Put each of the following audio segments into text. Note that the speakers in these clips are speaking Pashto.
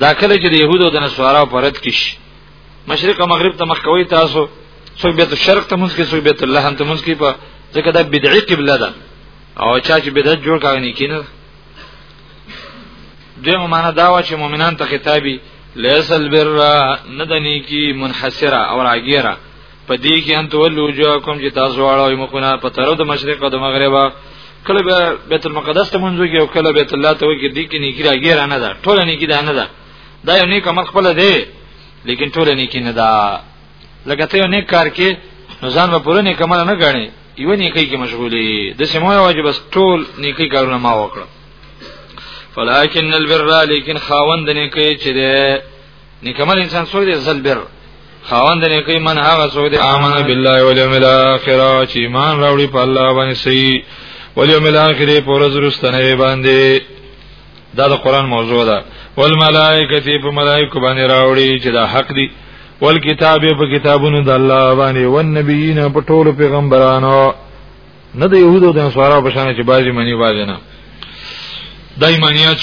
دا کله چې د يهودو د نصارا په رد کې شي مشرق او مغرب ته مخ کوي تاسو څوک بیت الشرق ته مونږ کې څوک بیت الله هم ته مونږ کې په ځکه دا بدعي قبله ده او چا چې بدعت جوړ کاوه نه کینه دغه معنا دا و چې مؤمنان ته خطابي ليس البر ندني کی منحسره او راګيره په دې کې ان تول وجوهکم چې تاسو واړو مخونه په طرف د مشرق او د مغرب کله به بیت المقدس ته منځو کې او کله بیت الله ته وګړي دي کې نیکی راګیر نه ده ټول نیکی ده نه ده دا یو نیک عمل خپل دی لیکن ټول نیکی نه ده لکه ته یو نیک کار کې ځان په پوره نیک عمل نه غاڼي یو نیکی کې مشغولې د سمو واجب بس ټول نیکی کارونه ما وکړه فلکن البر لیکن خاوند نیکی چې ده نیکمل انسان څوک دی زل بر خاوند نه کوي من هغه څوک دی امنه بالله والیوم الاخر چې ایمان راوړي په الله باندې صحیح والیوم الاخر پر زرستنه باندې دا د قران موضوع ده والملائکه په ملائکه باندې راوړي چې دا حق دی والکتاب په کتابونو د الله باندې او نبیین په ټولو پیغمبرانو نه د يهودو د نصارا په شان چې بازي منی بازي نه دایمانیت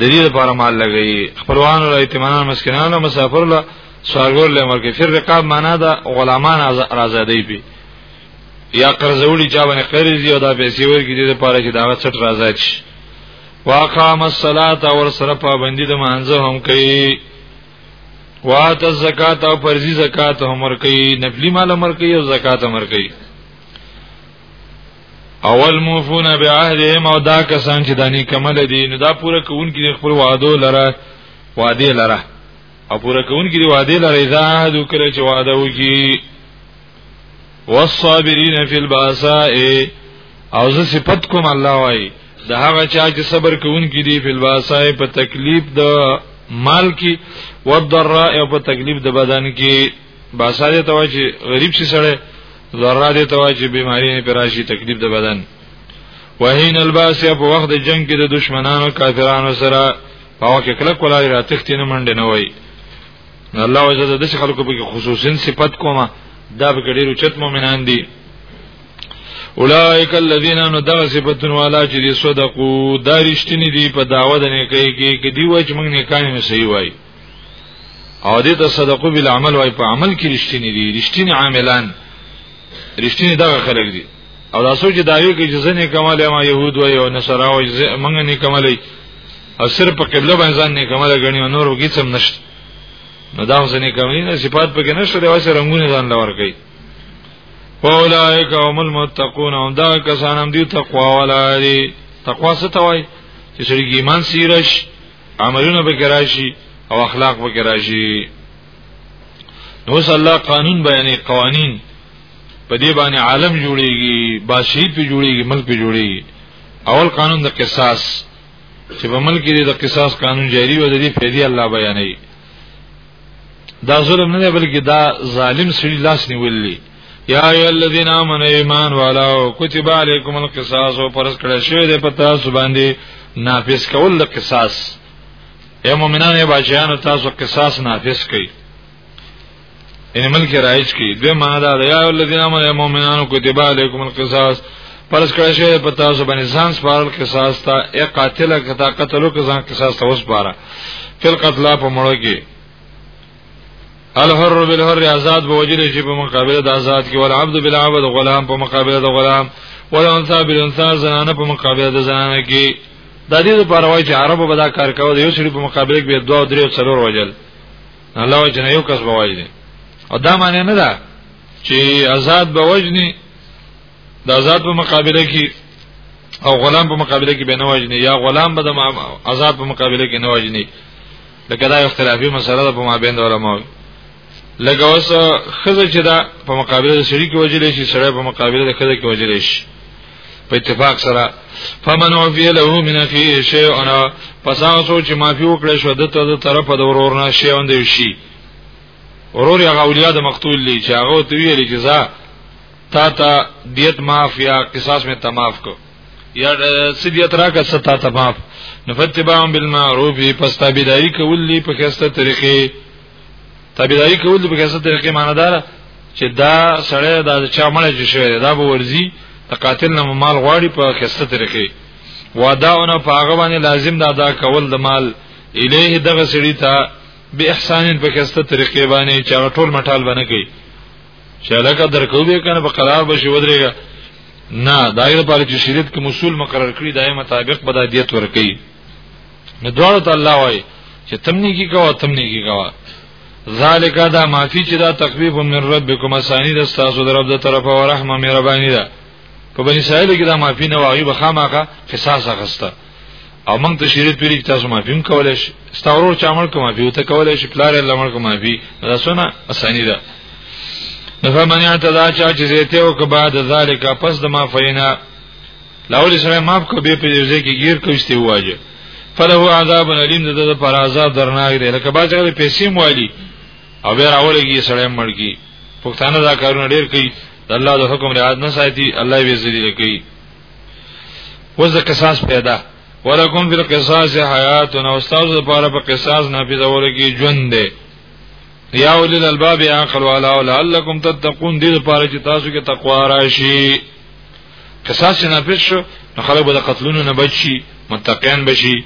د دې لپاره مال لګي خپلوان او ایتمانان مسکینان او مسافر له سوالګر له مرګ فر رقاب معنا دا غلامان آزادې بي یا قرضوړي چا باندې قرض یو دا پیسې ورګي د لپاره چې دا څټ راځي شي واقام الصلاه اور سره پابندي د مانزه هم کوي وات الزکات او فرضي زکات هم ور کوي نفلي مال هم ور کوي او زکات هم ور کوي اول موفون بعهدهم او دا کسان چې دانی کمل دي نو دا پوره کوونکي د خپل وعده لره وعده لره او پوره کوونکي د وعده لره اذا عهد کړي چې وعده وکي والصابرین فی الباساء او زه صفت کوم الله وای د هغه چا چې صبر کوونکي دي په الباساء په تکلیف د مال کې والضراء په تکلیف د بدن کې باسا دې ته وای چې غریب شي سړی ضرر دې ته وای چې بیماری نه پراشي تکلیف د بدن وهین الباس په وخت د جنگ کې د دشمنانو کافرانو سره او کې کله کولای راتښتې نه منډه نه وای الله وجزا د خلکو په خصوصین صفت کومه دا به ډیرو چت مؤمنان دي اولائک الذین انو دغه صفاتون والا چې دي صدقو دا رښتینی دي په داوا د نیکۍ کې کې دی وای چې موږ نیکانه نه صحیح وای او دې ته صدقو بل عمل وای په عمل کې رښتینی دي رښتینی عاملان رښتینی دغه خلک دي او دا سوچ داوی کې جزې نه کمال ما يهود وای او نصارا وای موږ نه کمالې او صرف په قبله باندې ځان نه کمال غني نور وګی سم نشته نو دا اوس نه کمالې نه صفات پکې نشته دا واسه رنگونه ځان لور کوي اولائک هم المتقون هم دا کسان هم دی تقوا ولري تقوا څه توای چې سړي ایمان سیرش عملونه به کراشي او اخلاق به کراشي نو صلی الله قانون بیانې قوانین په دې باندې عالم جوړيږي بادشاہي په جوړيږي ملک په جوړيږي اول قانون د قصاص چې په ملک کې د قصاص قانون جاری و د دې فیدی الله بیانې دا ظلم نه بلکې دا ظالم سړي لاس نیولې یا ایو الذین آمنوا ایمان والو کتب علیکم القصاص او پرس کړه شوی د پتا سباندی نافذ کول د قصاص اے مومنان اے بچیان تاسو قصاص نافذ کړئ ان ملک رایج کی دوی معنا دا یا ایو الذین آمنوا مومنان کتب علیکم القصاص پرس کړه شوی په تاسو باندې ځان سپارل قصاص تا اے قاتل کتا قتلو کزان قصاص ته وسپاره فل قتل په مړو کې الحر بالحر آزاد به وجل شي په مقابله د آزاد کې ول عبد بالعبد غلام په مقابله د غلام ول انثى بالانثى زنانه په مقابله د زنانه کې د دې لپاره وایي چې عربو به دا کار کاوه یو سړي په مقابله کې به دوه او درې او څلور وجل الله وایي چې یو کس به وایي او دا معنی نه ده چې آزاد به وجني د آزاد په مقابله کې او غلام په مقابله کې به نه وجني یا غلام به د آزاد په مقابله کې نه وجني لکه دا اختلافي مسله ده په ما بین علماء لکه اوس خزه چې دا په مقابله د سړي کې وجل شي سړی په مقابله د خزه کې وجل شي په اتفاق سره فمن عفی له من فی شیء انا پس هغه څو چې معافي وکړي شو د ته د طرفه د ورور نه شی اندې شي ورور هغه اولیاء د مقتول دي چې هغه ته ویل چې زه تا تا دیت معاف یا قصاص میں تماف کو یا سیدیت را کا ستا تماف نفتباهم بالمعروف پس تابعداري کول لی په خسته طریقې تابعداري کول په خسته طریقې معنی دار چې دا سړی دا چا مړ چې شوی دا به ورزي د قاتل نه مال غواړي په خسته طریقې واداونه په هغه باندې لازم دا ادا کول د مال الیه دغه سړی ته به احسان په خسته طریقې باندې چې ټول مټال باندې کوي چې لکه درکو به کنه په قرار بشي ودرېګا نه دایره په چې شریعت کې مسول مقرر کړی دای مطابق به د دیت ورکړي نو دواړو ته الله وایي چې تمنی کی کوا تمنی کی کوا ذالک دا معافی چې دا تخفیف من ربکم اسانی د تاسو در رب د طرفه او رحم مهربانی ده په بنی اسرائیل کې دا معافی نه واغی بخامه قصاص اخسته او موږ ته شریعت ویلي چې تاسو معافي هم کولای شئ ستاورو چې عمل کوم معافي ته کولای شئ پلار الله عمل کوم معافي دا سونه اساني ده نفر من اعتدا چا چې زیته او که بعد ذالک پس د ما فینا لاول سره معاف کو به په ځای کې گیر کوشته واجه فله عذاب الیم د د پر عذاب درناک دی لکه باز هغه پیسې موالی او بیا راولږي سړی مړکی پښتانه دا کارونه ډیر کوي الله د حکم رعایت نه ساتي الله یې ذلیل کوي وز قصاص پیدا ولکم فی القصاص حیات او استاد لپاره په قصاص نافذول کی ژوند دی یا اولل الباب یا عقل والا ولعلکم تتقون دې لپاره چې تاسو کې تقوا راشي قصاص نافذ شو نو خلک به د قتلونو نه بچي متقین بشي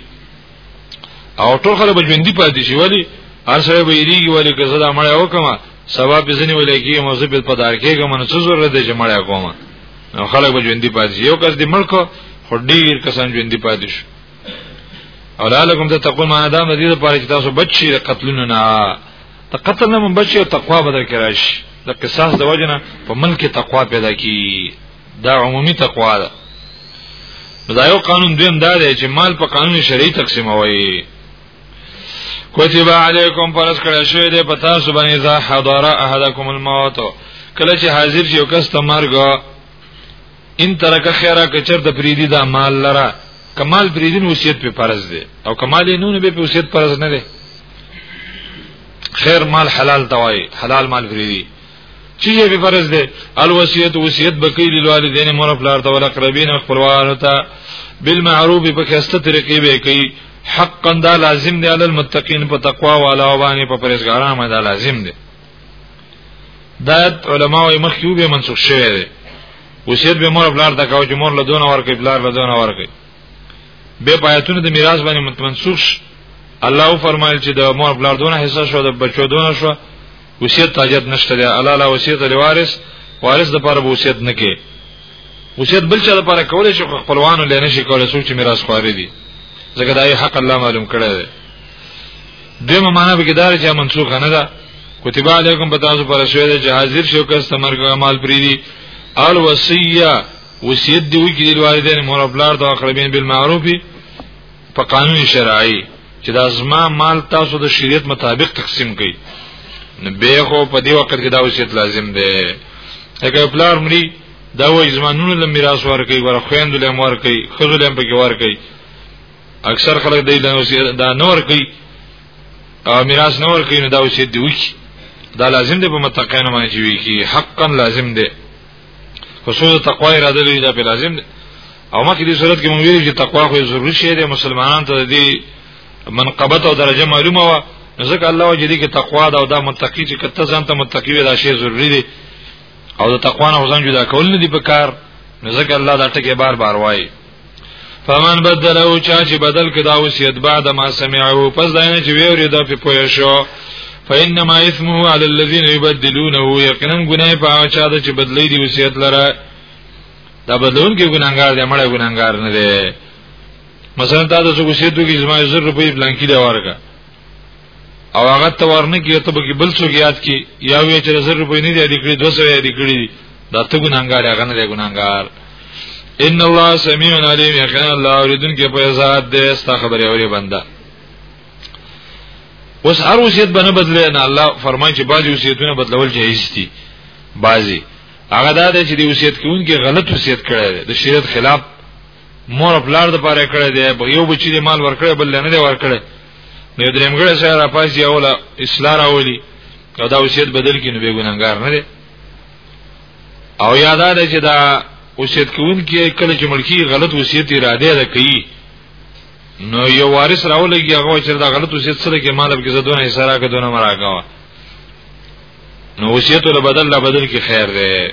او ټول خلک ژوندۍ پاتې شي ولی هر سره به یریږي ولی که زه دا مړ یو کما سبا په ځنی ولې کې موضوع په پدار کې کوم نو څه ضرورت دی چې مړ یو کوم نو خلک به ژوندۍ پاتې شي یو کس دی ملک خو ډیر کسان ژوندۍ پاتې شي او لعلکم تتقون معنا دا مزید لپاره چې تاسو بچی د قتلونو نه ته قتل نه بچی او تقوا بدل کې راشي د قصاص د وجنه په ملک تقوا پیدا کی دا عمومي تقوا ده دا یو قانون دویم دا دی چې مال په قانون شرعي تقسیموي کتب علیکم پرس کړه شوی دی په تاسو باندې ذا حضر احدکم الموت کله چې حاضر شي یو کس ته مرګ ان ترک خیره کچر د پریدي دا مال لره کمال پریدي نو وصیت په فرض دی او کمال یې نو به وصیت فرض نه دی خیر مال حلال توای حلال مال پریدي چی به فرض ده الوصیت وصیت بکی لوالدین مور پلار ته ولقربین خپلوانو ته بالمعروف په کسته طریقې به کوي حقا دا لازم دی علی المتقین په تقوا او علی باندې په پرهیزګارانو باندې دا لازم دی دا علماء او مخکیو به منسوخ شوی دی وصیت به مور پلار ته کاوه چې مور له دون ورکې پلار له دون ورکې به پایتونه د میراث باندې منسوخ الله فرمایل چې د مور پلار دون حصہ شو د بچو دون شو وصیت تاجت نشته دی الله لا وصیت لوارث وارث د پاره وصیت نه کې وصیت بل چا د پاره کولای شي خپلوانو لنه شي کولای سوچ میراث خواري دي ځکه دا یې حق الله معلوم کړی دی دیمه معنا به کدار چې منسوخ نه ده کتب علیکم بتاسو پر شوی دی چې حاضر شو که استمرګ اعمال پری دي ال وصیه وصیت دی وی کې د والدین مور خپل د اقربین بالمعروف په قانون شرعي چې دا زما مال تاسو د شریعت مطابق تقسیم کړئ نو به خو په دې وخت کې دا وصیت لازم دی هغه پلار مري دا وایي زمانونو له میراث ورکړي ور خويند له مور کوي خزو له په کې ورکړي اکثر خلک دې له وصیت دا نور کوي او میراث نور کوي نو دا وصیت دی وکی دا لازم دی په متقین باندې چې وی کی حقا لازم دی خصوصا تقوا اراده لري دا په لازم ده او مخکې دې صورت کې مونږ ویل چې تقوا خو ضروري شی دی مسلمانان ته دې منقبت او درجه معلومه و ځکه الله وجه دې کې تقوا دا او دا متقی چې کته ځان ته متقی وي دا شی ضروری دی او د تقوا نه ځان جدا کول نه دی په کار ځکه الله دا ټکی بار بار وایي فمن بدله چا چې بدل کدا وصیت بعد ما سمعه پس داینه چې ویوري دا په پوه شو فإنما اسمه على الذين يبدلونه یقینا ګناه په هغه چا ده چې بدلی دی وصیت لره دا بدلون کې ګناګار دی مړ ګناګار نه دی مثلا دا د څه وصیت کې زما 1000 روپۍ بلانکی دی ورکا او هغه ته ورنه کې ته به کې بل څوک یاد کې یا وی چې زر روپۍ نه دی یاد کړی 200 یاد کړی دا ته ګناګار هغه نه دی ګناګار ان الله سميع عليم یقینا الله اوریدون کې په ذات دې ستا خبره اوري بنده وس هر وصیت بنه بدلې نه الله فرمایي چې بعضي وصیتونه بدلول جایز دي بعضي هغه دا دی چې د وصیت کوونکي غلط وصیت کړی دی د شریعت خلاف مور او پلار د پاره کړی دی یو بچی دی مال ورکړی بل نه دی ورکړی نو یو درېمګړی سره را پاسي او له اصلاح راولي او دا وصیت بدل کړي نو به ګناګار نه دی او یاد ده چې دا وصیت کوون کې کله چې ملکی غلط وصیت اراده ده کوي نو یو وارث راولږي هغه چې دا غلط وصیت سره کې مال به زدونه یې سره کدونه مراګه نو وصیت له بدل لا بدل کې خیر دی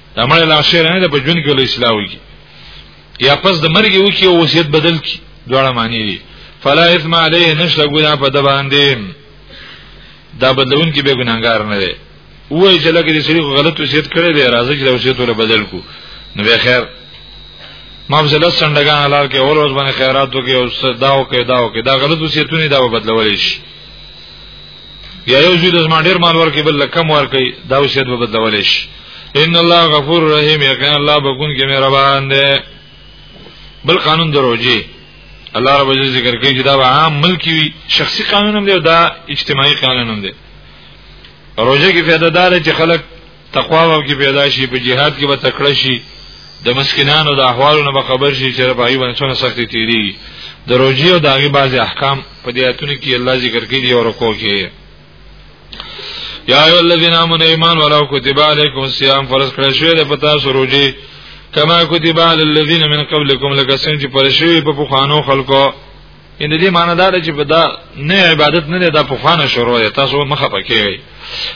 دا مړ لا شعر نه د بجون کې له اصلاح وي یا پس د مرګ یو کې وصیت بدل کی دواړه معنی دي فلا اثم علیه نشته ګنا په د باندې دا بدلون کې به ګناګار نه دی وای چې لکه دې سړي غلط وصیت کړی دی راځي چې وصیت ور بدل کو نو به خیر ما په لس سندګان لار کې اول ورځ باندې خیراتو کې او داو کې داو کې دا غلط وصیتونه دا بدلول شي یا یو زوی د زما ډیر مال ورکړي بل کم ورکړي دا وصیت به بدلول شي ان الله غفور رحیم یقینا الله بكون کې مهربان دی بل قانون دروځي الله رب عزت ذکر کوي چې دا عام ملکی وي شخصي قانون هم دی دا اجتماعي قانون هم دی روزه کې فائدہ دار چې خلک تقوا به کې پیدا شي په جهاد کې به تکړه شي د مسکینانو د احوالو نه خبر شي چې په ایوان څونه سختي تیری د روجي او داغي بعض احکام په دې اتونه کې الله ذکر کوي دی او رکو کې یا ایو الذین آمنوا ایمان ولو کتب علیکم الصیام فرض کړی شوی د پتا سروجي کما کتب علی الذین من قبلکم لکه څنګه چې پر شوی په پخوانو خلکو ان دې معنی دا چې په دا نه عبادت نه دا په خوانه شروع ده تاسو مخه پکې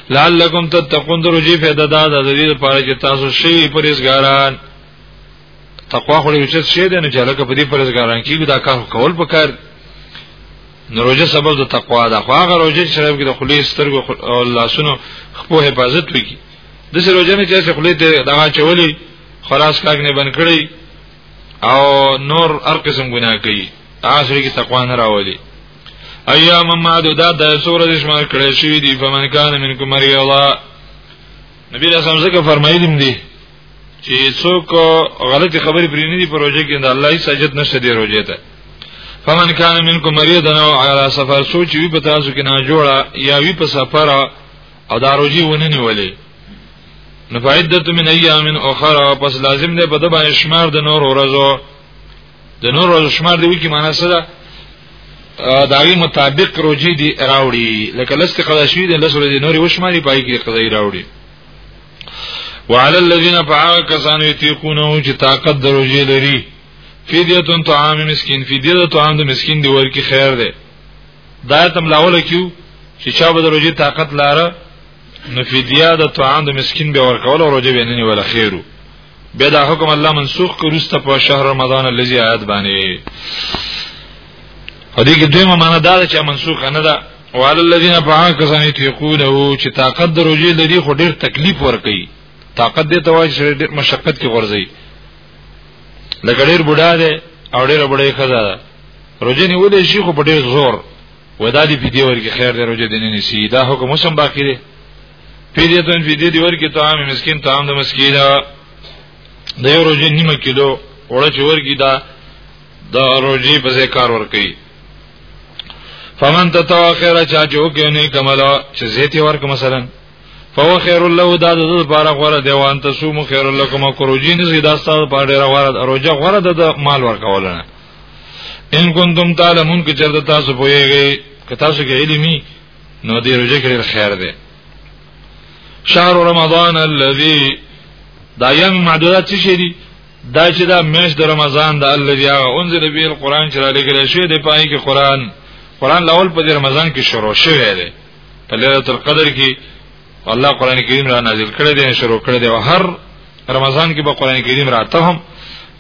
لعلکم تتقون درجی فیدا دا د دې لپاره چې تاسو شی پرېزګاران تقوا خو یو څه شی دی نه چې لکه په دې پرېزګاران کې دا کار کول پکار نروجه سبب د تقوا ده خو هغه روجه چې شراب کې د خلی سترګو او لاسونو خپل حفاظت وکړي د سروجه نه چې خلی د دغه چولې خلاص کاګ نه بن کړی او نور هر قسم ګناه کوي اخر کې تقوا نه راولي ايام معدودات د سورې د شمار کړې شوې دي فمن کان منکم مریضا نبی رسول زکه فرمایلی دي چې څوک غلطي خبرې پرې نه دي پروژه کې د الله یې سجد نشته دی روزه ته فمن کان منکم مریضا او علی سفر سوچ وی په تاسو کې نه جوړه یا وی په سفر او داروجی ونی نیولې نو فائدت من ایام اخرى پس لازم ده په د باندې شمار د نور ورځو د نور ورځو شمار دی کی معنی څه ده داوی مطابق روجی دی راوړي لکه لست قضا شوی د لس ورځې نور وشماري پای کې قضای راوړي وعلى الذين فعاوا كسانو يتيقونه چې طاقت دروجي لري فدیه طعام مسکین فدیه طعام د مسکین دی ورکی خیر ده دا تم لاول کیو چې چا به دروجي طاقت لاره نو فدیه د طعام د مسكين به ورکول او روزه به نه نیول خیرو به دا حکم الله منسوخ کړوسته په شهر رمضان الذي آیات باندې هدي کې دویمه معنا دا ده چې منسوخ نه ده وعلى الذين فعاكسن يتقونه چې طاقت دروځي لري خو ډیر تکلیف ور کوي طاقت دې تواج سره ډیر مشقت کې ورځي لکه ډیر بډا ده او ډیر بډای خزا ده روزي نیولې شي خو په ډیر زور ودا دی فدیه ورکی خیر دی روجه دینه نسی دا حکم وسم باقی دی فدیه تون فدیه دی ورکی طعام مسکین طعام د مسکین دا یو روجه نیمه کیلو وړه چې ورکی دا د روجه په ځای کار ورکی فمن تتوا خیر چا جو کې نه کملا چې زیتی ورک مثلا فهو خیر له دا د لپاره غوړه دی وان تاسو مو خیر لکم کروجین زیدا ستاسو په ډیره غوړه روجه غوړه د مال ورکولنه ان کنتم تعلمون که چرته تاسو پوهیږئ که تاسو کې علمي نو دې روزه کې خیر ده شهر رمضان الذي دا ایام معدودات څه شي دي دا چې دا مېش د رمضان د الذي هغه انزل به القرآن چې را لګل شوی دی پای کې قرآن قرآن لاول په رمضان کې شروع شوی دی په ليله القدر کې الله قران کریم را نازل کړی دی شروع کړی دی او هر رمضان کې به قران کریم راته هم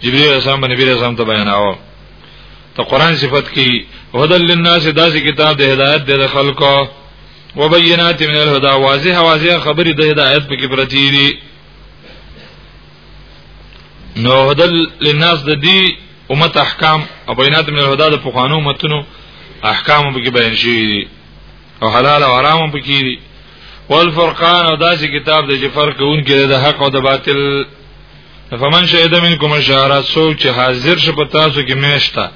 جبرئیل علیه السلام باندې بیره سم ته بیاناو ته قران صفت کی هدل للناس داسې کتاب د هدایت د خلکو وبینات من الهدى واضح واضح خبرې د هدایت په کې پرتی دي نو هدل للناس د دې امت احکام او بینات من الهدى د پخوانو متونو احکام به کې بیان شي او حلال او حرام پکې دي والفرقان او داسې کتاب دی چې فرق کوونکی د حق او د باطل فمن شهد منکم الشهر سوچ حاضر شپ تاسو کې میشتا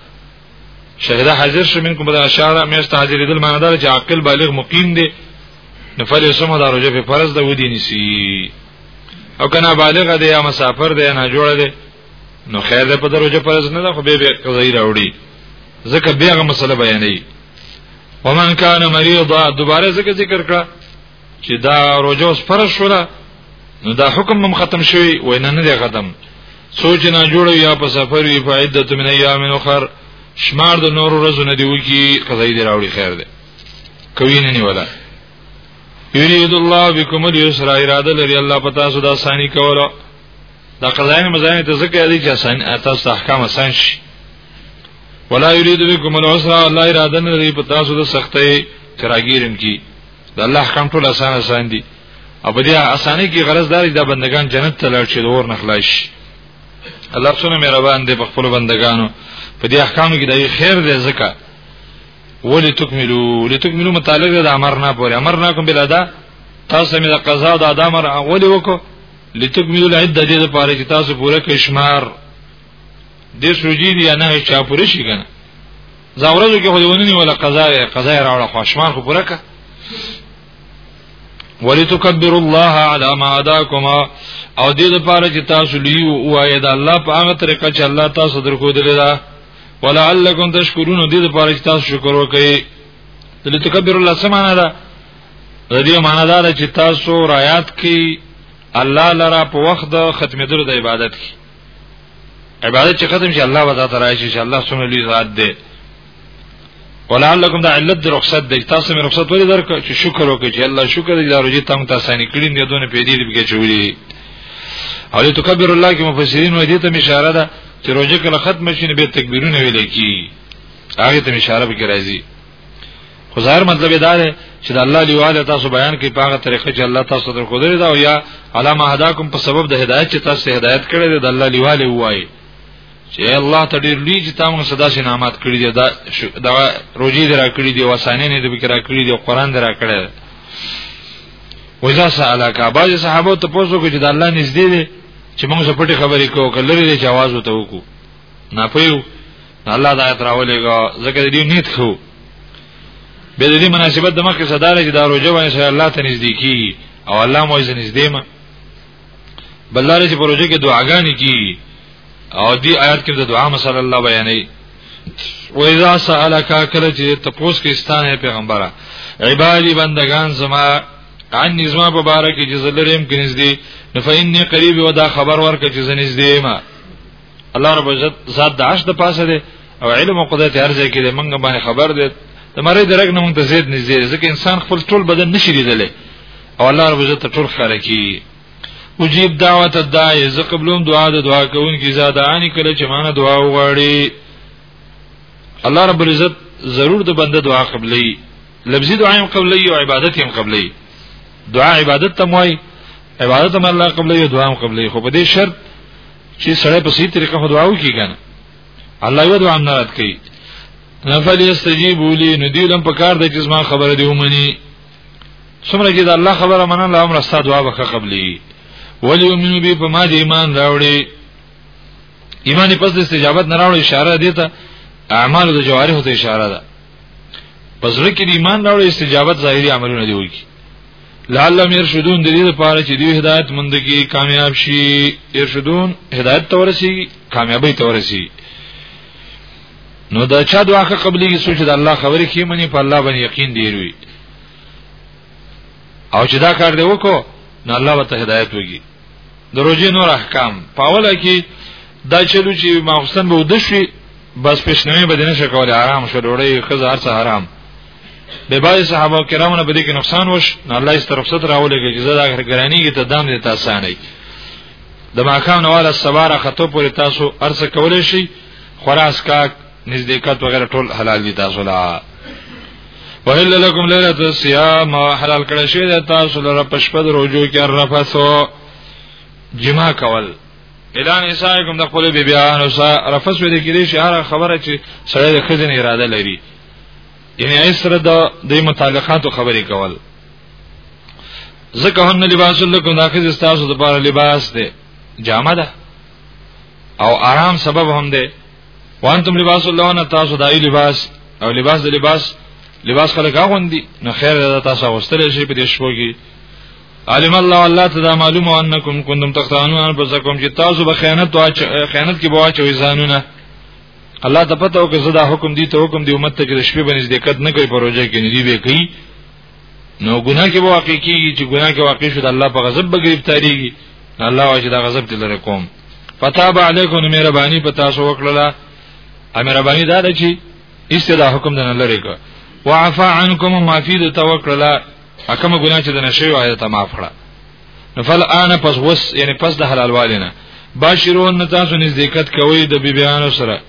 شهد حاضر شپ منکم د اشاره میشتا حاضر دل معنی دا چې عاقل بالغ مقیم دی نفل اسمه دا روزه په فرض د ودی نسی او کنا بالغ دی یا مسافر دی نه جوړ دی نو خیر ده په دروجه پرز نه ده خو به به قضای راوړي ځکه بیا هغه مسله بیانې ومن کان مریضا دوباره ځکه ذکر کړه چې دا روزه اوس فرض شوه نو دا حکم هم ختم شوی وای نه نه ختم سوچ نه جوړ یا په سفر وی فائدت من ایام اخر شمار د نور ورځو نه دی وکی قضای دی راوړي خیر ده کوي نه نیولا یرید الله بكم اليسر اراده لري الله پتا سودا سانی کوله دا قضاین مزاین ته ذکر دي چې اسان تاسو احکام اسان شي ولا یرید بكم العسر الله اراده نه لري په تاسو د سختۍ چراګیرم کی د الله احکام ټول اسان اسان دي او په دې اسانه کې غرض داري د بندگان جنت ته لاړ شي د اور نخلاص شي الله سونه مهربان دی په خپل بندگانو په دې احکام کې د خیر دی زکه ولی تکملو ولی تکملو متعلق د امر نه پورې امر نه کوم بل ادا تاسو مې د قضا د ادا امر ولی وکړو لتکملوا العده دې لپاره چې تاسو پوره کړئ شمار دې سوجي دي نه چا پوره شي کنه زاورځو کې خودونه ولا قضا قضا راوړه خو شمار خو پوره کړه ولتکبروا الله علی ما اداکم او دې لپاره چې تاسو لیو وایې دا الله په هغه طریقه چې الله تاسو درکو دلې دا ولعلکم تشکرون دې لپاره چې تاسو شکر وکړئ لتکبروا الله سمانه د دې معنی دا ده چې تاسو رایات کی الله لرا په وخت د ختمېدلو د عبادت کی عبادت چې ختم شي الله ودا ته راشي چې الله سمه لوی ذات دی ولعلکم دا علت د رخصت دی تاسو مې رخصت ولې درک چې شکر وکړي چې الله شکر دې لارو چې تم تاسو نه کړی نه دونه پیډې دې بګه چولې او دې تکبر الله کې مفسرین وې دې ته اشاره ده چې روزه کله ختم شي نه به تکبیرونه ویل کی هغه ته اشاره به کې راځي خو ظاهر مطلب دا دی چې د الله لیواله تاسو بیان کوي په هغه طریقه چې الله تاسو ته خو درې دا او یا علامه هداکم په سبب د هدایت چې تاسو هدایت کړی دی د الله لیواله وایي چې الله ته ډیر لوی چې تاسو صدا سي نعمت کړی دی دا دا روزي درا کړی دی وسانه نه دی بکر کړی دی قران درا کړی دی وځه سالک باج صحابه ته پوښتنه کوي چې د الله نږدې دی چې موږ څه پټي خبرې کوو کله لري چې आवाज وته وکړو نه پویو الله دا آیت راولېګو ځکه دې نیت خو به دې مناسبت د مخکې صدارې چې دا روزه باندې سره الله ته نږدې کی او الله مو یې نږدې ما بلدار چې پروژه کې دعاګانې کی او دې آیات کې د دعا مسله الله بیانې و اذا سالک کله چې تپوس کې استانه پیغمبره عبادی بندگان زما عن نظام مبارک چې زلریم کې نږدې نو فإني قریب ودا خبر ورکړه چې زنږدې ما الله رب عزت ذات د عرش د پاسه دی او علم او قدرت هر ځای کې دی منګه باندې خبر دی د مری درګ نه موږ ته زید نږدې ځکه انسان خپل ټول بدن نشي لیدلی او الله رب عزت ټول خاره کی وجيب دعوت الداعي ز قبلوم دعا د دعا کوونکی زاده اني کله چې مانه دعا وغواړي الله رب العزت ضرور د بنده دعا قبلي لفظي دعا هم قبلي او عبادت هم قبلي دعا عبادت تموي عبادت هم الله قبلي او دعا هم قبلي خو په دې شرط چې سره په سي طریقه خو دعا وکي کنه الله یو دعا نه رات کوي نفل یستجیبوا لی ندیلم په کار د جسمه خبره دی ومني څومره چې د الله خبره منه لا عمر ستاسو دعا وکړه قبلي ولی یمنو به په ما دې ایمان راوړي ایمان پس د استجابت نه راوړي اشاره دی ته اعمال د جوارح ته اشاره ده پس لکه ایمان راوړي استجابت ظاهري عملونه دی وکړي لعلهم يرشدون د دې لپاره چې دوی هدایت مند کی کامیاب شي يرشدون هدایت تورسي کامیابی تورسي نو دا چا دعا قبلې کې سوچ د الله خبرې کې منی په الله باندې یقین دی وی او چې دا کار دی وکړو نو الله به ته هدایت وږي د روزي نور احکام پاوله کې دا چلو چې ماخصن به ودشي بس پښنوي بدنه شکول حرام شو ډوړې خزه هر څه حرام به باندې صحابه کرامو نه بده کې نقصان وش نه الله یې طرف ستر راولېږي چې زړه اخر ګرانی کې ته دام دې تاسو نه د ماقام نواله سواره خطو پورې تاسو ارڅ کولې شي خراس کا نزدېکات وغیرہ ټول حلال دي تاسو لا وهل لكم ليله الصيام حلال کړه شی د تاسو لپاره پښپد روزو کې رفثو جما کول اعلان اسایکم د خپل بیبیانو سره رفث ودی کې شي هر خبره چې سره د خزن اراده لري یعنی سره د د متعلقاتو خبرې کول ځکه هن لباس لکم داخذ استاسو د لپاره لباس دی جامه ده او آرام سبب هم دی وانتم لباس الله نه تاسو دای لباس او لباس د لباس لباس خلک غوندي نو خیر ده تاسو واستل شي په دې شپو کې علم الله الله ته دا معلومه انکم کنتم تختانون ان بزکم چې تاسو به خیانت او خیانت کې بواچوي ځانونه الله ته پته او که زدا حکم دي ته حکم دی امت ته چې شپې باندې دقت نه کوي پروژه کې نه دی به کوي نو ګناه کې واقع کیږي چې ګناه کې واقع شو د الله په غضب به گرفتاریږي الله واجب دا غضب دل رقم فتاب علیکم مهرباني پتا سو وکړه امربانی دا ده چې استدا حکم د نه لری کو وعفا عنکم ما فی د توکل اکم ګناه چې د نشوی آیت معاف کړه نفل انا پس وس یعنی پس د حلال والینا باشرون نه تاسو نزدېکت کوي د بیبیانو سره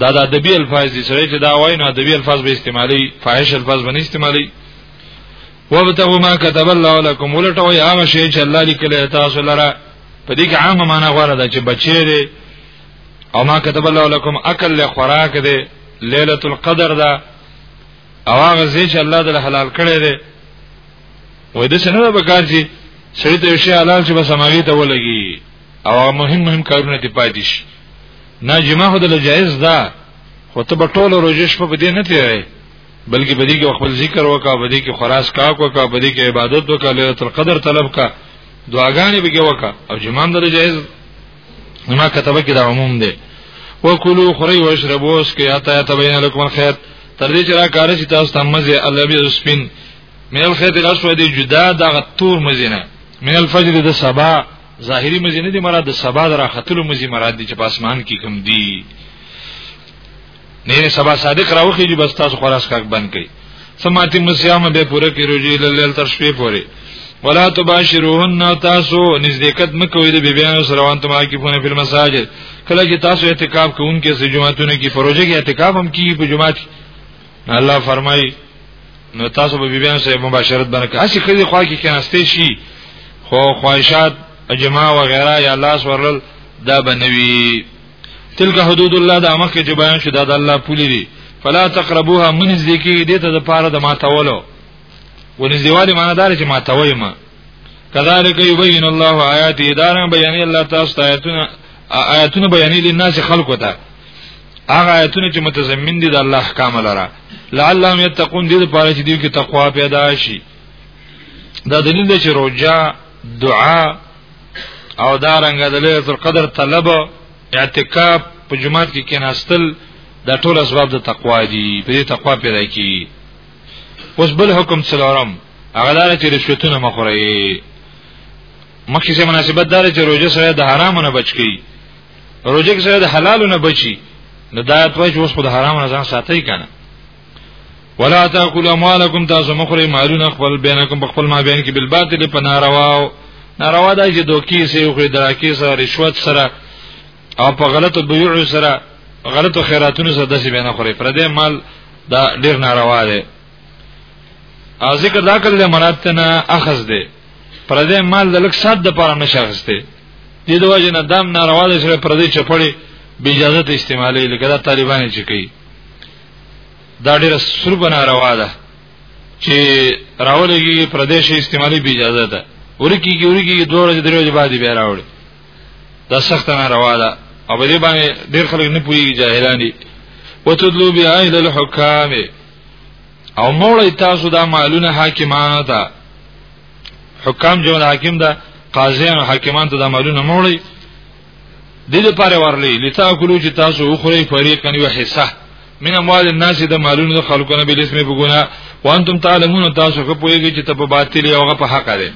دا د ادبی الفاظ دي سره چې دا وای نو ادبی الفاظ به استعمالي فاحش الفاظ به نه استعمالي وابتغوا ما كتب الله لكم ولټوي هغه شی چې الله لیکلی تاسو لره په دې کې عامه معنا غواره ده چې بچی دی او ما كتب الله لكم اکل له خوراک دی ليله القدر ده او هغه زی چې الله د حلال کړی دی وای د څنګه به کار چې سړی ته شي حلال چې بس ماغي ته ولګي او مهم مهم کارونه ته پاتې شي نه جما خو د جایز ده خو ته په ټولو روزش په دې نه تیری بلکې په دې کې خپل ذکر وکا په دې کې خراس کا کو کا په دې کې عبادت وکا ليله القدر طلب کا دعاګانې به کې وکا او جما د جایز ما کتبه کې دا عموم دی وکلو خری واشربو اس کې اتا تبین لكم الخير تر دې چې را کار شي تاسو تمزه الله بي سپین من الخيط الاسود جدا دغه تور مزینه من الفجر د سبا ظاهری مزینه دی مراد د سبا د راختلو مزی مراد دی چې په اسمان کې کوم دی نه سبا صادق راوخی چې بس تاسو خلاص کاک بند کړي سماتی مسیام به پوره کې روزي لیل تر شپې پورې ولا تباشروهن تاسو نزدېکت مکوئ د بیبیانو سره وان تم کې په فلم مساجد کله چې تاسو اعتکاف کوونکې سې جمعهتون کې فروجه کې اعتکاف هم کیږي په جمعه کې الله فرمای نو تاسو به بیبیان سره مباشرت باندې اسی خدي خوا کې کناسته شي خو خواهشات اجماع و غیره یا لاس ورل دا بنوي تلک حدود الله د امر کې جبان شو دا د الله پولی دي فلا تقربوها من ذکی دې ته د پاره د ما تولو ونځدیواله معنی دار چې ما توي ما کذالک یبین الله آیات اداران بیان الله تاسو ته آیاتونه آیاتونه بیانې دي ناس خلکو ته هغه آیاتونه چې متضمن دي د الله احکام لره لعلهم یتقون دې لپاره چې دوی کې تقوا پیدا شي دا دلیل دی چې روجا دعا او دا رنګ د ليله القدر طلب اعتکاف په جمعات کې کېناستل دا ټول اسباب د تقوا دي په دې تقوا پیدا کی اوس بل حکم څلورم هغه دار چې رشوتونه مخوري مخکې سه مناسبت دار چې روزه سره د حرامو نه بچ کی روزه سره د حلالو نه بچي نو دا توای چې اوس خو د حرامو نه ځان ساتي کنه ولا تاكلوا اموالكم تاسو مخوري مالونه خپل بینکم خپل ما بین کې بالباطل په نارواو ناروا دا چې دوکي سه یو خدراکي سره رشوت سره او په غلطو بیوع سره غلطو خیراتونو سره داسې بینه خوري پر دې مال دا ډیر ناروا دی او ذکر دا کړل مراد ته نه اخذ دی پر دې مال د لک سات د پاره نشغسته دې د وجه نه دام ناروا دي چې پر دې چپړي بی اجازه ته استعمالي لکه دا طالبان چې کوي دا ډېر سر بنا روا ده چې راولېږي پر دې شي استعمالي بی اجازه ده ورکی کی ورکی کی دوه ورځې درې ورځې بعد بیا راوړي دا سخت نه روا ده او دې باندې ډېر خلک نه پوهیږي جاهلان دي وتدلو بیا اهل الحکام او موړی تاسو دا مالونه حاکمانو ته حکام جو حاکم دا قاضیان حاکمان ته دا مالونه موړی د دې لپاره ورلی لتا کولو چې تاسو وخوري فریقا یو حصہ من اموال الناس د مالونو د خلکو نه بل اسمه بګونه وانتم تعلمون تاسو په پوهیږئ چې ته په باطل او په حق لري